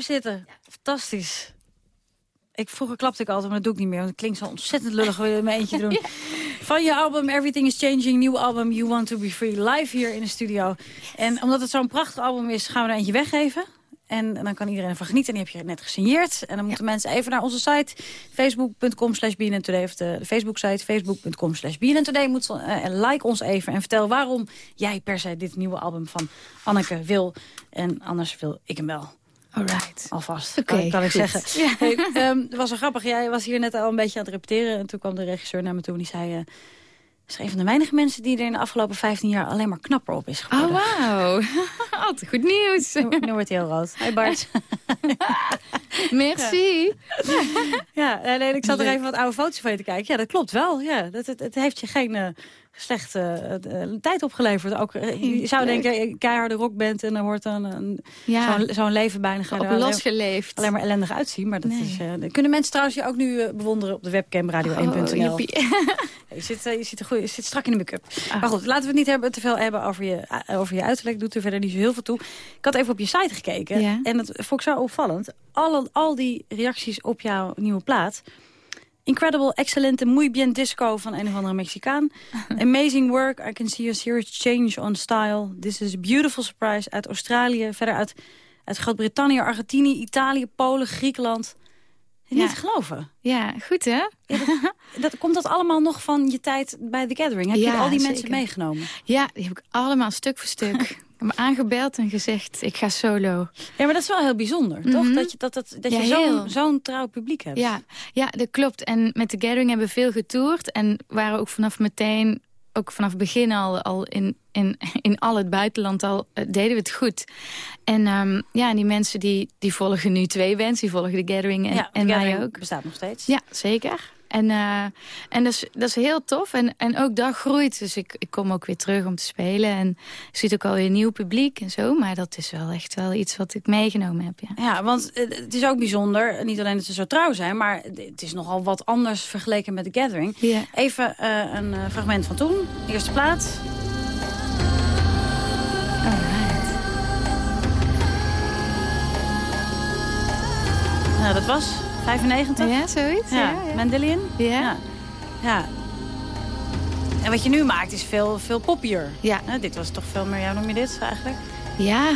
Zitten. Fantastisch. Ik, vroeger klapte ik altijd, maar dat doe ik niet meer. Want het klinkt zo ontzettend lullig wil je mijn eentje [laughs] doen. Van je album Everything is Changing, nieuw album You Want to Be Free, live hier in de studio. En omdat het zo'n prachtig album is, gaan we er eentje weggeven. En dan kan iedereen ervan genieten. En die heb je net gesigneerd. En dan moeten mensen even naar onze site. Facebook.com slash Today. Of de, de Facebook site. Facebook.com slash Today. Moet, en like ons even. En vertel waarom jij per se dit nieuwe album van Anneke wil. En anders wil ik hem wel. Alright. Alvast, Oké, kan, kan ik zeggen. Ja. Hey, ehm, het was wel grappig. Jij was hier net al een beetje aan het repeteren. En toen kwam de regisseur naar me toe en die zei... eh, is een van de weinige mensen die er in de afgelopen 15 jaar alleen maar knapper op is geworden. Oh, wauw. [laughs] Altijd goed nieuws. Nu, nu wordt hij heel rood. Hey Bart. [laughs] Merci. Ja, nee, ik zat er even wat oude foto's van je te kijken. Ja, dat klopt wel. Ja, dat, het, het heeft je geen eh, slechte eh, eh, tijd opgeleverd. Ook, eh, je zou Leuk. denken, keiharde rockband en er wordt dan een, Ja. zo'n leven bijna Op alleen- losgeleefd. Alleen maar ellendig uitzien. Maar dat Nee. is, eh, kunnen mensen trouwens je ook nu bewonderen op de webcam radio1.nl. Oh, joepie. [laughs] je, zit, je, zit goed, je zit strak in de make-up. Ah. Maar goed, laten we het niet hebben, te veel hebben over je, over je uiterlijk. Doet er verder niet zo heel veel toe. Ik had even op je site gekeken. Ja. En dat vond ik zo opvallend. Alle, al die reacties op jouw nieuwe plaat. Incredible, excellente, muy bien disco van een of andere Mexicaan. [laughs] Amazing work, I can see a serious change on style. This is a beautiful surprise uit Australië. Verder uit, uit Groot-Brittannië, Argentinië, Italië, Polen, Griekenland. Niet Ja. te geloven. Ja, goed hè? [laughs] Dat, komt dat allemaal nog van je tijd bij The Gathering? Heb je al die mensen zeker. meegenomen? Ja, die heb ik allemaal stuk voor stuk. [laughs] ik heb me aangebeld en gezegd, ik ga solo. Ja, maar dat is wel heel bijzonder, toch? Mhm. Dat je, dat, dat, dat Ja, je zo'n trouw publiek hebt. Ja, ja, dat klopt. En met The Gathering hebben we veel getoerd. En waren ook vanaf meteen, ook vanaf het begin al, al in, in, in al het buitenland al, eh, deden we het goed. En ehm, ja, en die mensen die, die volgen nu twee bands. Die volgen The Gathering en, Ja, The en mij ook. bestaat nog steeds. Ja, zeker. En, eh, en dat, is, dat is heel tof. En, en ook dat groeit. Dus ik, ik kom ook weer terug om te spelen. En je ziet ook alweer nieuw publiek en zo. Maar dat is wel echt wel iets wat ik meegenomen heb, ja. Ja, want eh, het is ook bijzonder, niet alleen dat ze zo trouw zijn... maar het is nogal wat anders vergeleken met The Gathering. Even eh, een fragment van toen, eerste plaat. Nou, dat was 95. Ja, zoiets. Ja, Ja, ja. Mendelian. Ja. ja. En wat je nu maakt is veel, veel poppier. Ja. Dit was toch veel meer, ja, noem je dit eigenlijk? Ja,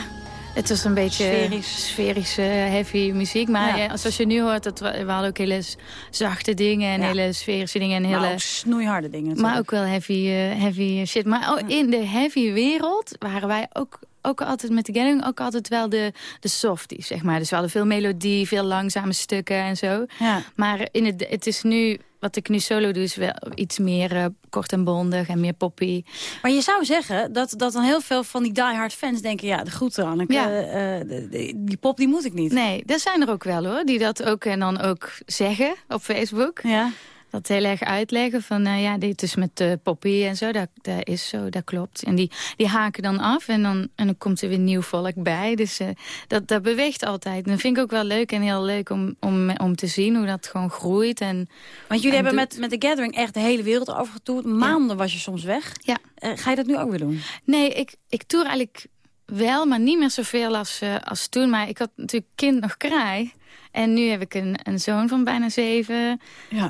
het was een beetje Sferisch. sferische, heavy muziek. Maar Ja. ja, zoals je nu hoort, dat we, we hadden ook hele zachte dingen en Ja. hele sferische dingen. En hele, Maar ook snoeiharde dingen maar ook wel heavy, eh, heavy shit. Maar in de heavy wereld waren wij ook, ook altijd met de Gathering ook altijd wel de, de softies, zeg maar. Dus we hadden veel melodie, veel langzame stukken en zo. Ja. Maar in het, het is nu wat ik nu solo doe is wel iets meer eh, kort en bondig en meer poppy. Maar je zou zeggen dat, dat dan heel veel van die diehard fans denken... ja, de groeten Anneke, Ja. eh, de- de- die pop die moet ik niet. Nee, er zijn er ook wel hoor, die dat ook en dan ook zeggen op Facebook. Ja. Dat heel erg uitleggen van, nou ja, dit is met uh, Poppy en zo, dat, dat is zo, dat klopt. En die, die haken dan af en dan, en dan komt er weer nieuw volk bij. Dus eh, dat, dat beweegt altijd. En dat vind ik ook wel leuk en heel leuk om, om, om te zien hoe dat gewoon groeit. En, Want jullie en hebben doet. met, met The Gathering echt de hele wereld overgetoerd. Maanden was je soms weg. Ja. Ga je dat nu ook weer doen? Nee, ik, ik toer eigenlijk wel, maar niet meer zoveel als, eh, als toen. Maar ik had natuurlijk kind nog kraai. En nu heb ik een, een zoon van bijna zeven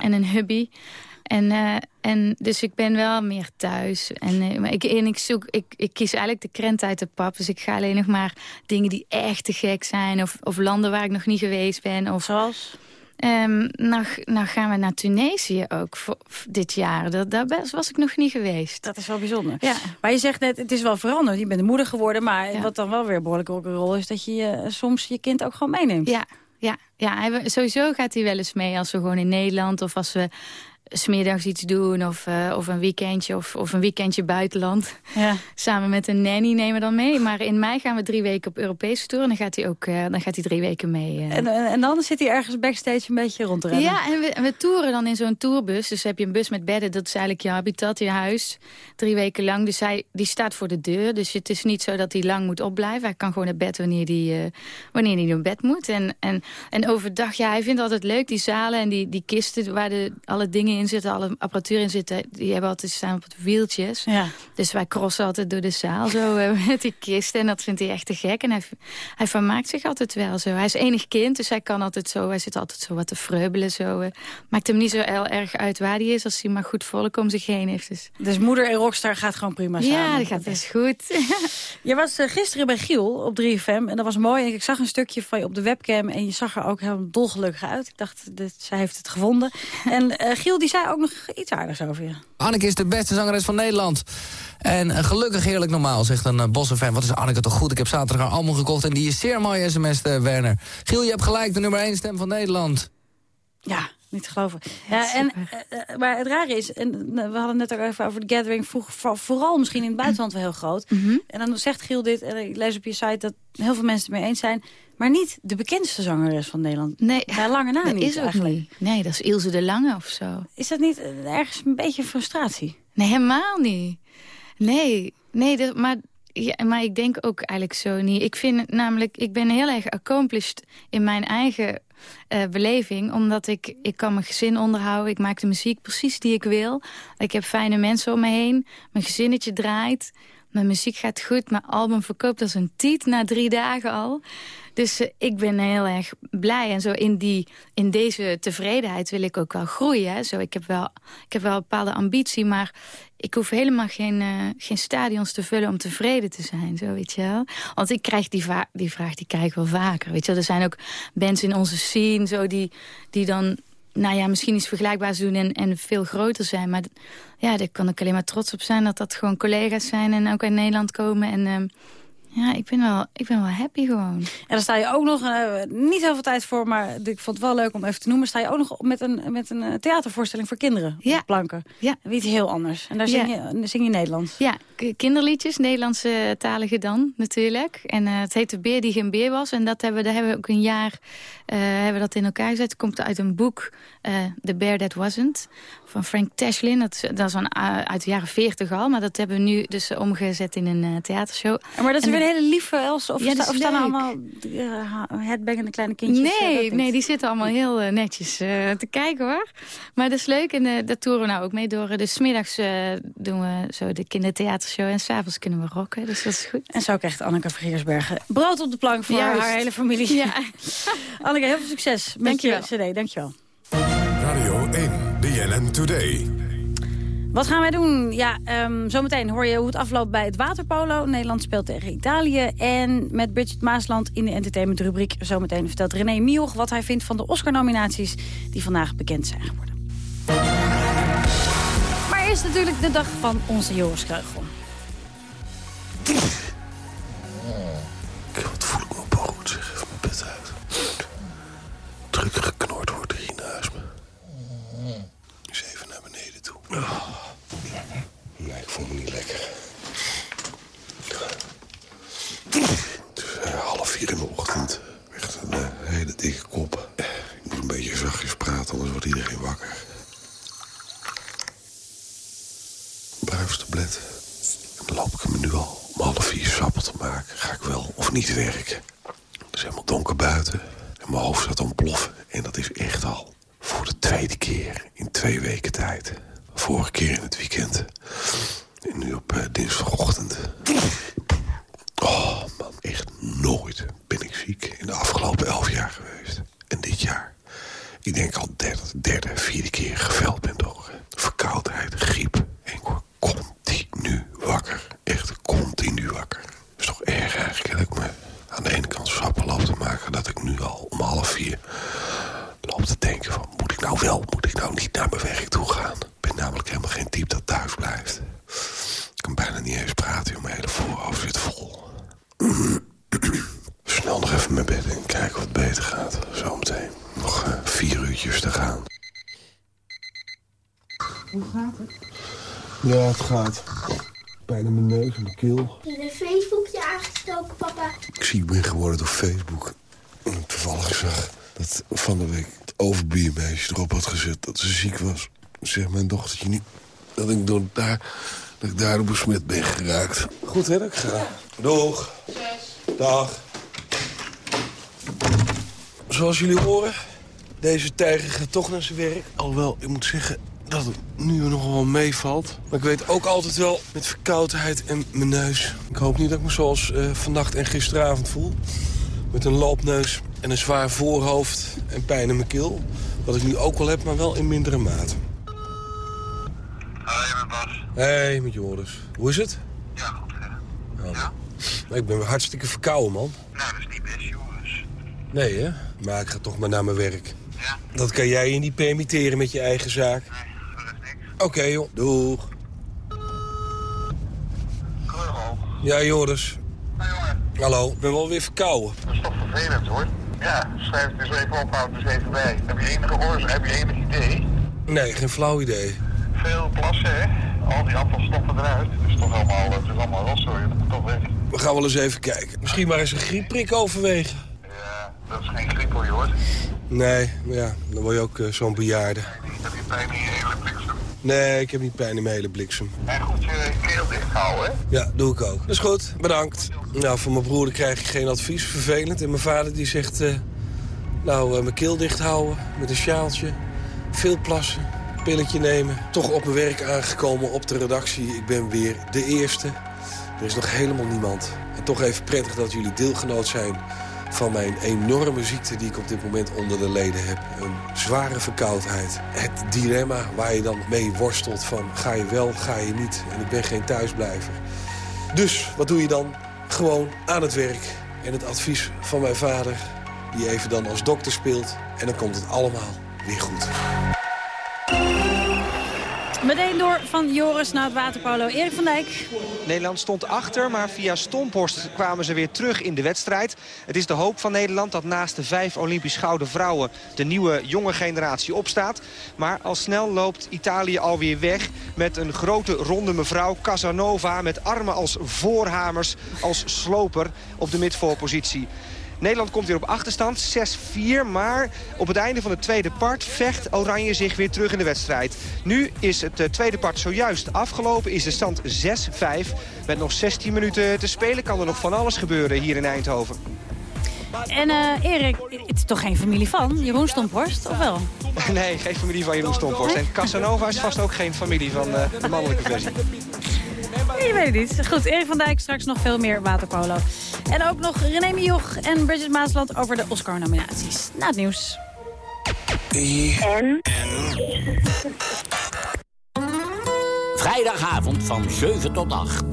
en een hubby. En, eh, en dus ik ben wel meer thuis. En, eh, maar ik, en ik, zoek, ik, ik kies eigenlijk de krent uit de pap. Dus ik ga alleen nog maar dingen die echt te gek zijn. Of, of landen waar ik nog niet geweest ben. Of, Zoals? Ehm, nou, nou gaan we naar Tunesië ook voor, dit jaar. Dat, daar was ik nog niet geweest. Dat is wel bijzonder. Ja. Maar je zegt net, het is wel veranderd. Je bent de moeder geworden. Maar wat dan wel weer een behoorlijke rock'n'roll is... dat je eh, soms je kind ook gewoon meeneemt. Ja, ja, ja sowieso gaat hij wel eens mee als we gewoon in Nederland... of als we smiddags iets doen of, eh, of een weekendje of, of een weekendje buitenland. Ja. [laughs] Samen met een nanny nemen we dan mee. Maar in mei gaan we drie weken op Europese tour. En dan gaat hij ook eh, dan gaat hij drie weken mee. eh. En, en, dan zit hij ergens backstage een beetje rond te rennen. Ja, en we, we toeren dan in zo'n tourbus. Dus heb je een bus met bedden, dat is eigenlijk je habitat, je huis. Drie weken lang. Dus hij die staat voor de deur. Dus het is niet zo dat hij lang moet opblijven. Hij kan gewoon naar bed wanneer hij, wanneer hij naar bed moet. En, en, en overdag, ja, hij vindt altijd leuk, die zalen en die, die kisten waar de, alle dingen in zitten, alle apparatuur in zitten. Die hebben altijd staan op wieltjes. Ja. Dus wij crossen altijd door de zaal zo [laughs] eh, met die kisten. En dat vindt hij echt te gek. En hij, hij vermaakt zich altijd wel zo. Hij is enig kind, dus hij kan altijd zo... Hij zit altijd zo wat te vreubelen. Zo, eh. Maakt hem niet zo heel erg uit waar hij is... als hij maar goed volk om zich heen heeft. Dus, Dus moeder en rockstar gaat gewoon prima samen. ja, dat gaat best goed. [laughs] Je was eh, gisteren bij Giel op 3FM en dat was mooi. En ik zag een stukje van je op de webcam en je zag er ook helemaal dolgelukkig uit. Ik dacht, dit, zij heeft het gevonden. [laughs] En Giel die zei ook nog iets aardigs over je. Anneke is de beste zangeres van Nederland. En eh, gelukkig heerlijk normaal, zegt een uh, Bosse-fan. Wat is Anneke toch goed? Ik heb zaterdag haar album gekocht en die is zeer mooi sms, uh, Werner. Giel, je hebt gelijk, de nummer 1 stem van Nederland. Ja, niet te geloven. Ja, en, uh, maar het rare is, en we hadden net ook even over de gathering, vroeg, voor, vooral misschien in het buitenland wel heel groot. Mhm. En dan zegt Giel dit, en ik lees op je site dat heel veel mensen het mee eens zijn, maar niet de bekendste zangeres van Nederland. Nee, bij lange na dat niet is eigenlijk. niet. Nee, dat is Ilse de Lange of zo. Is dat niet ergens een beetje frustratie? Nee, helemaal niet. Nee, nee dat, maar, ja, maar ik denk ook eigenlijk zo niet. Ik vind namelijk, ik ben heel erg accomplished in mijn eigen uh, beleving. Omdat ik, ik kan mijn gezin onderhouden. Ik maak de muziek precies die ik wil. Ik heb fijne mensen om me heen. Mijn gezinnetje draait. Mijn muziek gaat goed. Mijn album verkoopt als een tiet na drie dagen al. Dus uh, ik ben heel erg blij. En zo in, die, in deze tevredenheid wil ik ook wel groeien. Hè. Zo, ik, heb wel, ik heb wel een bepaalde ambitie, maar ik hoef helemaal geen, uh, geen stadions te vullen om tevreden te zijn. Zo, weet je wel? Want ik krijg die, die vraag die krijg ik wel vaker. Weet je wel? Er zijn ook mensen in onze scene zo die, die dan nou ja, misschien iets vergelijkbaars doen en, en veel groter zijn. Maar ja, daar kan ik alleen maar trots op zijn dat dat gewoon collega's zijn en ook uit Nederland komen. En uh, ja, ik ben, wel, ik ben wel happy gewoon. En dan sta je ook nog, uh, niet heel veel tijd voor, maar ik vond het wel leuk om even te noemen. Sta je ook nog met een, met een uh, theatervoorstelling voor kinderen ja. op planken. Ja. Iets heel anders. En daar zing, ja. je, zing je Nederlands. Ja, kinderliedjes, Nederlandse talige dan natuurlijk. En uh, het heet De Beer die geen beer was. En dat hebben, daar hebben we ook een jaar uh, hebben we dat in elkaar gezet. Het komt uit een boek, uh, The Bear That Wasn't, van Frank Tashlin. Dat, is, dat is een, uit de jaren 40 al, maar dat hebben we nu dus omgezet in een theatershow. Maar dat is en, weer een hele lieve Els, of, ja, sta, of staan allemaal headbangende kleine kindjes? Nee, nee, die zitten allemaal heel netjes te kijken hoor. Maar dat is leuk en dat toeren we nou ook mee door. Dus middags doen we zo de en s'avonds kunnen we rocken. Dus dat is goed. En zo krijgt Anneke Vergeersbergen brood op de plank voor Juist. haar hele familie. Ja. [laughs] Anneke, heel veel succes met Dankjewel. je cd. Dankjewel. Radio 1, BNN Today. Wat gaan wij doen? Ja, um, zometeen hoor je hoe het afloopt bij het waterpolo. Nederland speelt tegen Italië. En met Bridget Maasland in de entertainmentrubriek. Zometeen vertelt René Mioch wat hij vindt van de Oscar-nominaties... die vandaag bekend zijn geworden. Maar eerst natuurlijk de dag van onze Joris Kreugel. Wat voel ik me op goed, zeg. Even mijn bed uit. Druk geknoord wordt hier naast me. Eens even naar beneden toe. Nee, ik voel me niet lekker. Het is eh, half vier in de ochtend. Echt een eh, hele dikke kop. Ik moet een beetje zachtjes praten, anders wordt iedereen wakker. Bruistablet. Dan loop ik hem nu al om half vier sappel te maken. Ga ik wel of niet werken. Het is helemaal donker buiten. En mijn hoofd staat ontploffen. En dat is echt al voor de tweede keer in twee weken tijd. Vorige keer in het weekend. En nu op eh, dinsdagochtend. Oh man, echt nooit ben ik ziek in de afgelopen elf jaar geweest. En dit jaar, ik denk al derde, derde vierde keer geveld ben door eh, verkoudheid, griep. En ik word continu wakker. Echt continu wakker. Dat is toch erg eigenlijk dat ik me aan de ene kant sappen loop te maken... dat ik nu al om half vier loop te denken van... moet ik nou wel, moet ik nou niet naar mijn werk toe gaan? Ik ben namelijk helemaal geen type dat thuis blijft. Ik kan bijna niet eens praten, joh. mijn hele voorhoofd zit vol. Snel nog even mijn bed in, kijken wat beter gaat. Zometeen nog eh, vier uurtjes te gaan. Hoe gaat het? Ja, het gaat. Pijn in mijn neus en mijn keel. Heb je een Facebookje aangestoken, papa? Ik ziek ben geworden door Facebook. En toevallig zag dat van de week het overbiermeisje erop had gezet dat ze ziek was. Zeg mijn dochtertje niet dat ik, door daar, dat ik daardoor besmet ben geraakt. Goed hè, dat ik ga. Doeg. Dag. Zoals jullie horen, deze tijger gaat toch naar zijn werk. Alhoewel, ik moet zeggen dat het nu nog wel meevalt. Maar ik weet ook altijd wel met verkoudheid en mijn neus. Ik hoop niet dat ik me zoals eh, vannacht en gisteravond voel. Met een loopneus en een zwaar voorhoofd en pijn in mijn keel. Wat ik nu ook wel heb, maar wel in mindere mate. Hoi, met Bas. Hey, met Joris. Hoe is het? Ja, goed. Ja. Ik ben weer hartstikke verkouden, man. Nou, dat is niet best, jongens. Nee, hè? Maar ik ga toch maar naar mijn werk. Ja. Dat kan jij je niet permitteren met je eigen zaak. Nee, Oké, joh. Doeg. Ja, Joris. Hallo, ik ben wel weer verkouden. Dat is toch vervelend, hoor. Ja, schrijf het eens even op, houd het eens even bij. Heb je enige oorzaak, heb je enig idee? Nee, geen flauw idee. Veel plassen, hè? Al die afvalstoffen eruit. Het is toch allemaal, het is allemaal rotzooi, dat moet toch weg. We gaan wel eens even kijken. Misschien maar eens een griepprik overwegen. Ja, dat is geen griep, hoor, hoor. Nee, maar ja, dan word je ook eh, zo'n bejaarde. Heb je pijn in je hele bliksem? Nee, ik heb niet pijn in mijn hele bliksem. En goed je keel dicht houden, hè? Ja, doe ik ook. Dat is goed, bedankt. Nou, van mijn broer krijg ik geen advies, vervelend. En mijn vader die zegt, eh, nou, eh, mijn keel dicht houden met een sjaaltje. Veel plassen, pilletje nemen. Toch op mijn werk aangekomen op de redactie. Ik ben weer de eerste. Er is nog helemaal niemand. En toch even prettig dat jullie deelgenoot zijn van mijn enorme ziekte die ik op dit moment onder de leden heb. Een zware verkoudheid. Het dilemma waar je dan mee worstelt van ga je wel, ga je niet. En ik ben geen thuisblijver. Dus, wat doe je dan? Gewoon aan het werk. En het advies van mijn vader, die even dan als dokter speelt. En dan komt het allemaal weer goed. Meteen door van Joris naar het waterpolo. Erik van Dijk. Nederland stond achter, maar via Stomphorst kwamen ze weer terug in de wedstrijd. Het is de hoop van Nederland dat naast de vijf Olympisch gouden vrouwen... de nieuwe jonge generatie opstaat. Maar al snel loopt Italië alweer weg met een grote ronde mevrouw Casanova... met armen als voorhamers, als sloper op de midvoorpositie. Nederland komt weer op achterstand, 6-4. Maar op het einde van het tweede part vecht Oranje zich weer terug in de wedstrijd. Nu is het eh, tweede part zojuist afgelopen, is de stand 6-5. Met nog 16 minuten te spelen kan er nog van alles gebeuren hier in Eindhoven. En eh, Erik, het is toch geen familie van Jeroen Stomphorst, of wel? [laughs] Nee, geen familie van Jeroen Stomphorst. En Casanova is vast ook geen familie van eh, de mannelijke versie. Je weet het niet. Goed, Erik van Dijk, straks nog veel meer waterpolo. En ook nog René Mioch en Bridget Maasland over de Oscar-nominaties. Na het nieuws. En? Vrijdagavond van 7 tot 8.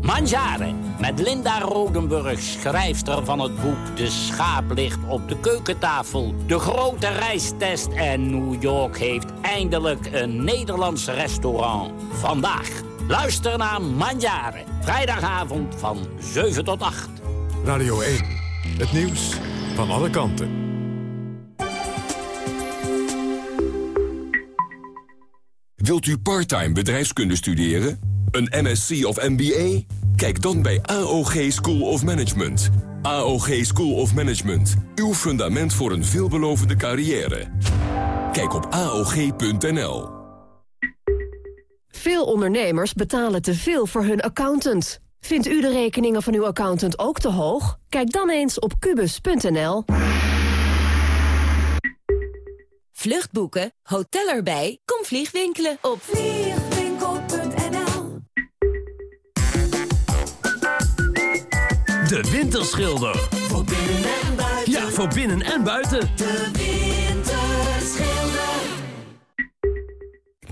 Mangiare met Linda Rodenburg, schrijfster van het boek De schaap ligt op de keukentafel. De grote reistest en New York heeft eindelijk een Nederlands restaurant. Vandaag. Luister naar Mangiare. Vrijdagavond van 7 tot 8. Radio 1. Het nieuws van alle kanten. Wilt u parttime bedrijfskunde studeren? Een MSc of MBA? Kijk dan bij AOG School of Management. AOG School of Management. Uw fundament voor een veelbelovende carrière. Kijk op AOG.nl. Veel ondernemers betalen te veel voor hun accountant. Vindt u de rekeningen van uw accountant ook te hoog? Kijk dan eens op kubus.nl. Vluchtboeken, hotel erbij, kom vliegwinkelen op vliegwinkel.nl De Winterschilder. Voor binnen en buiten. Ja, voor binnen en buiten. De Winterschilder.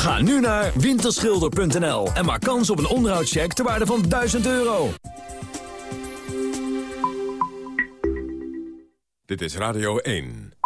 Ga nu naar winterschilder.nl en maak kans op een onderhoudscheck ter waarde van 1000 euro. Dit is Radio 1.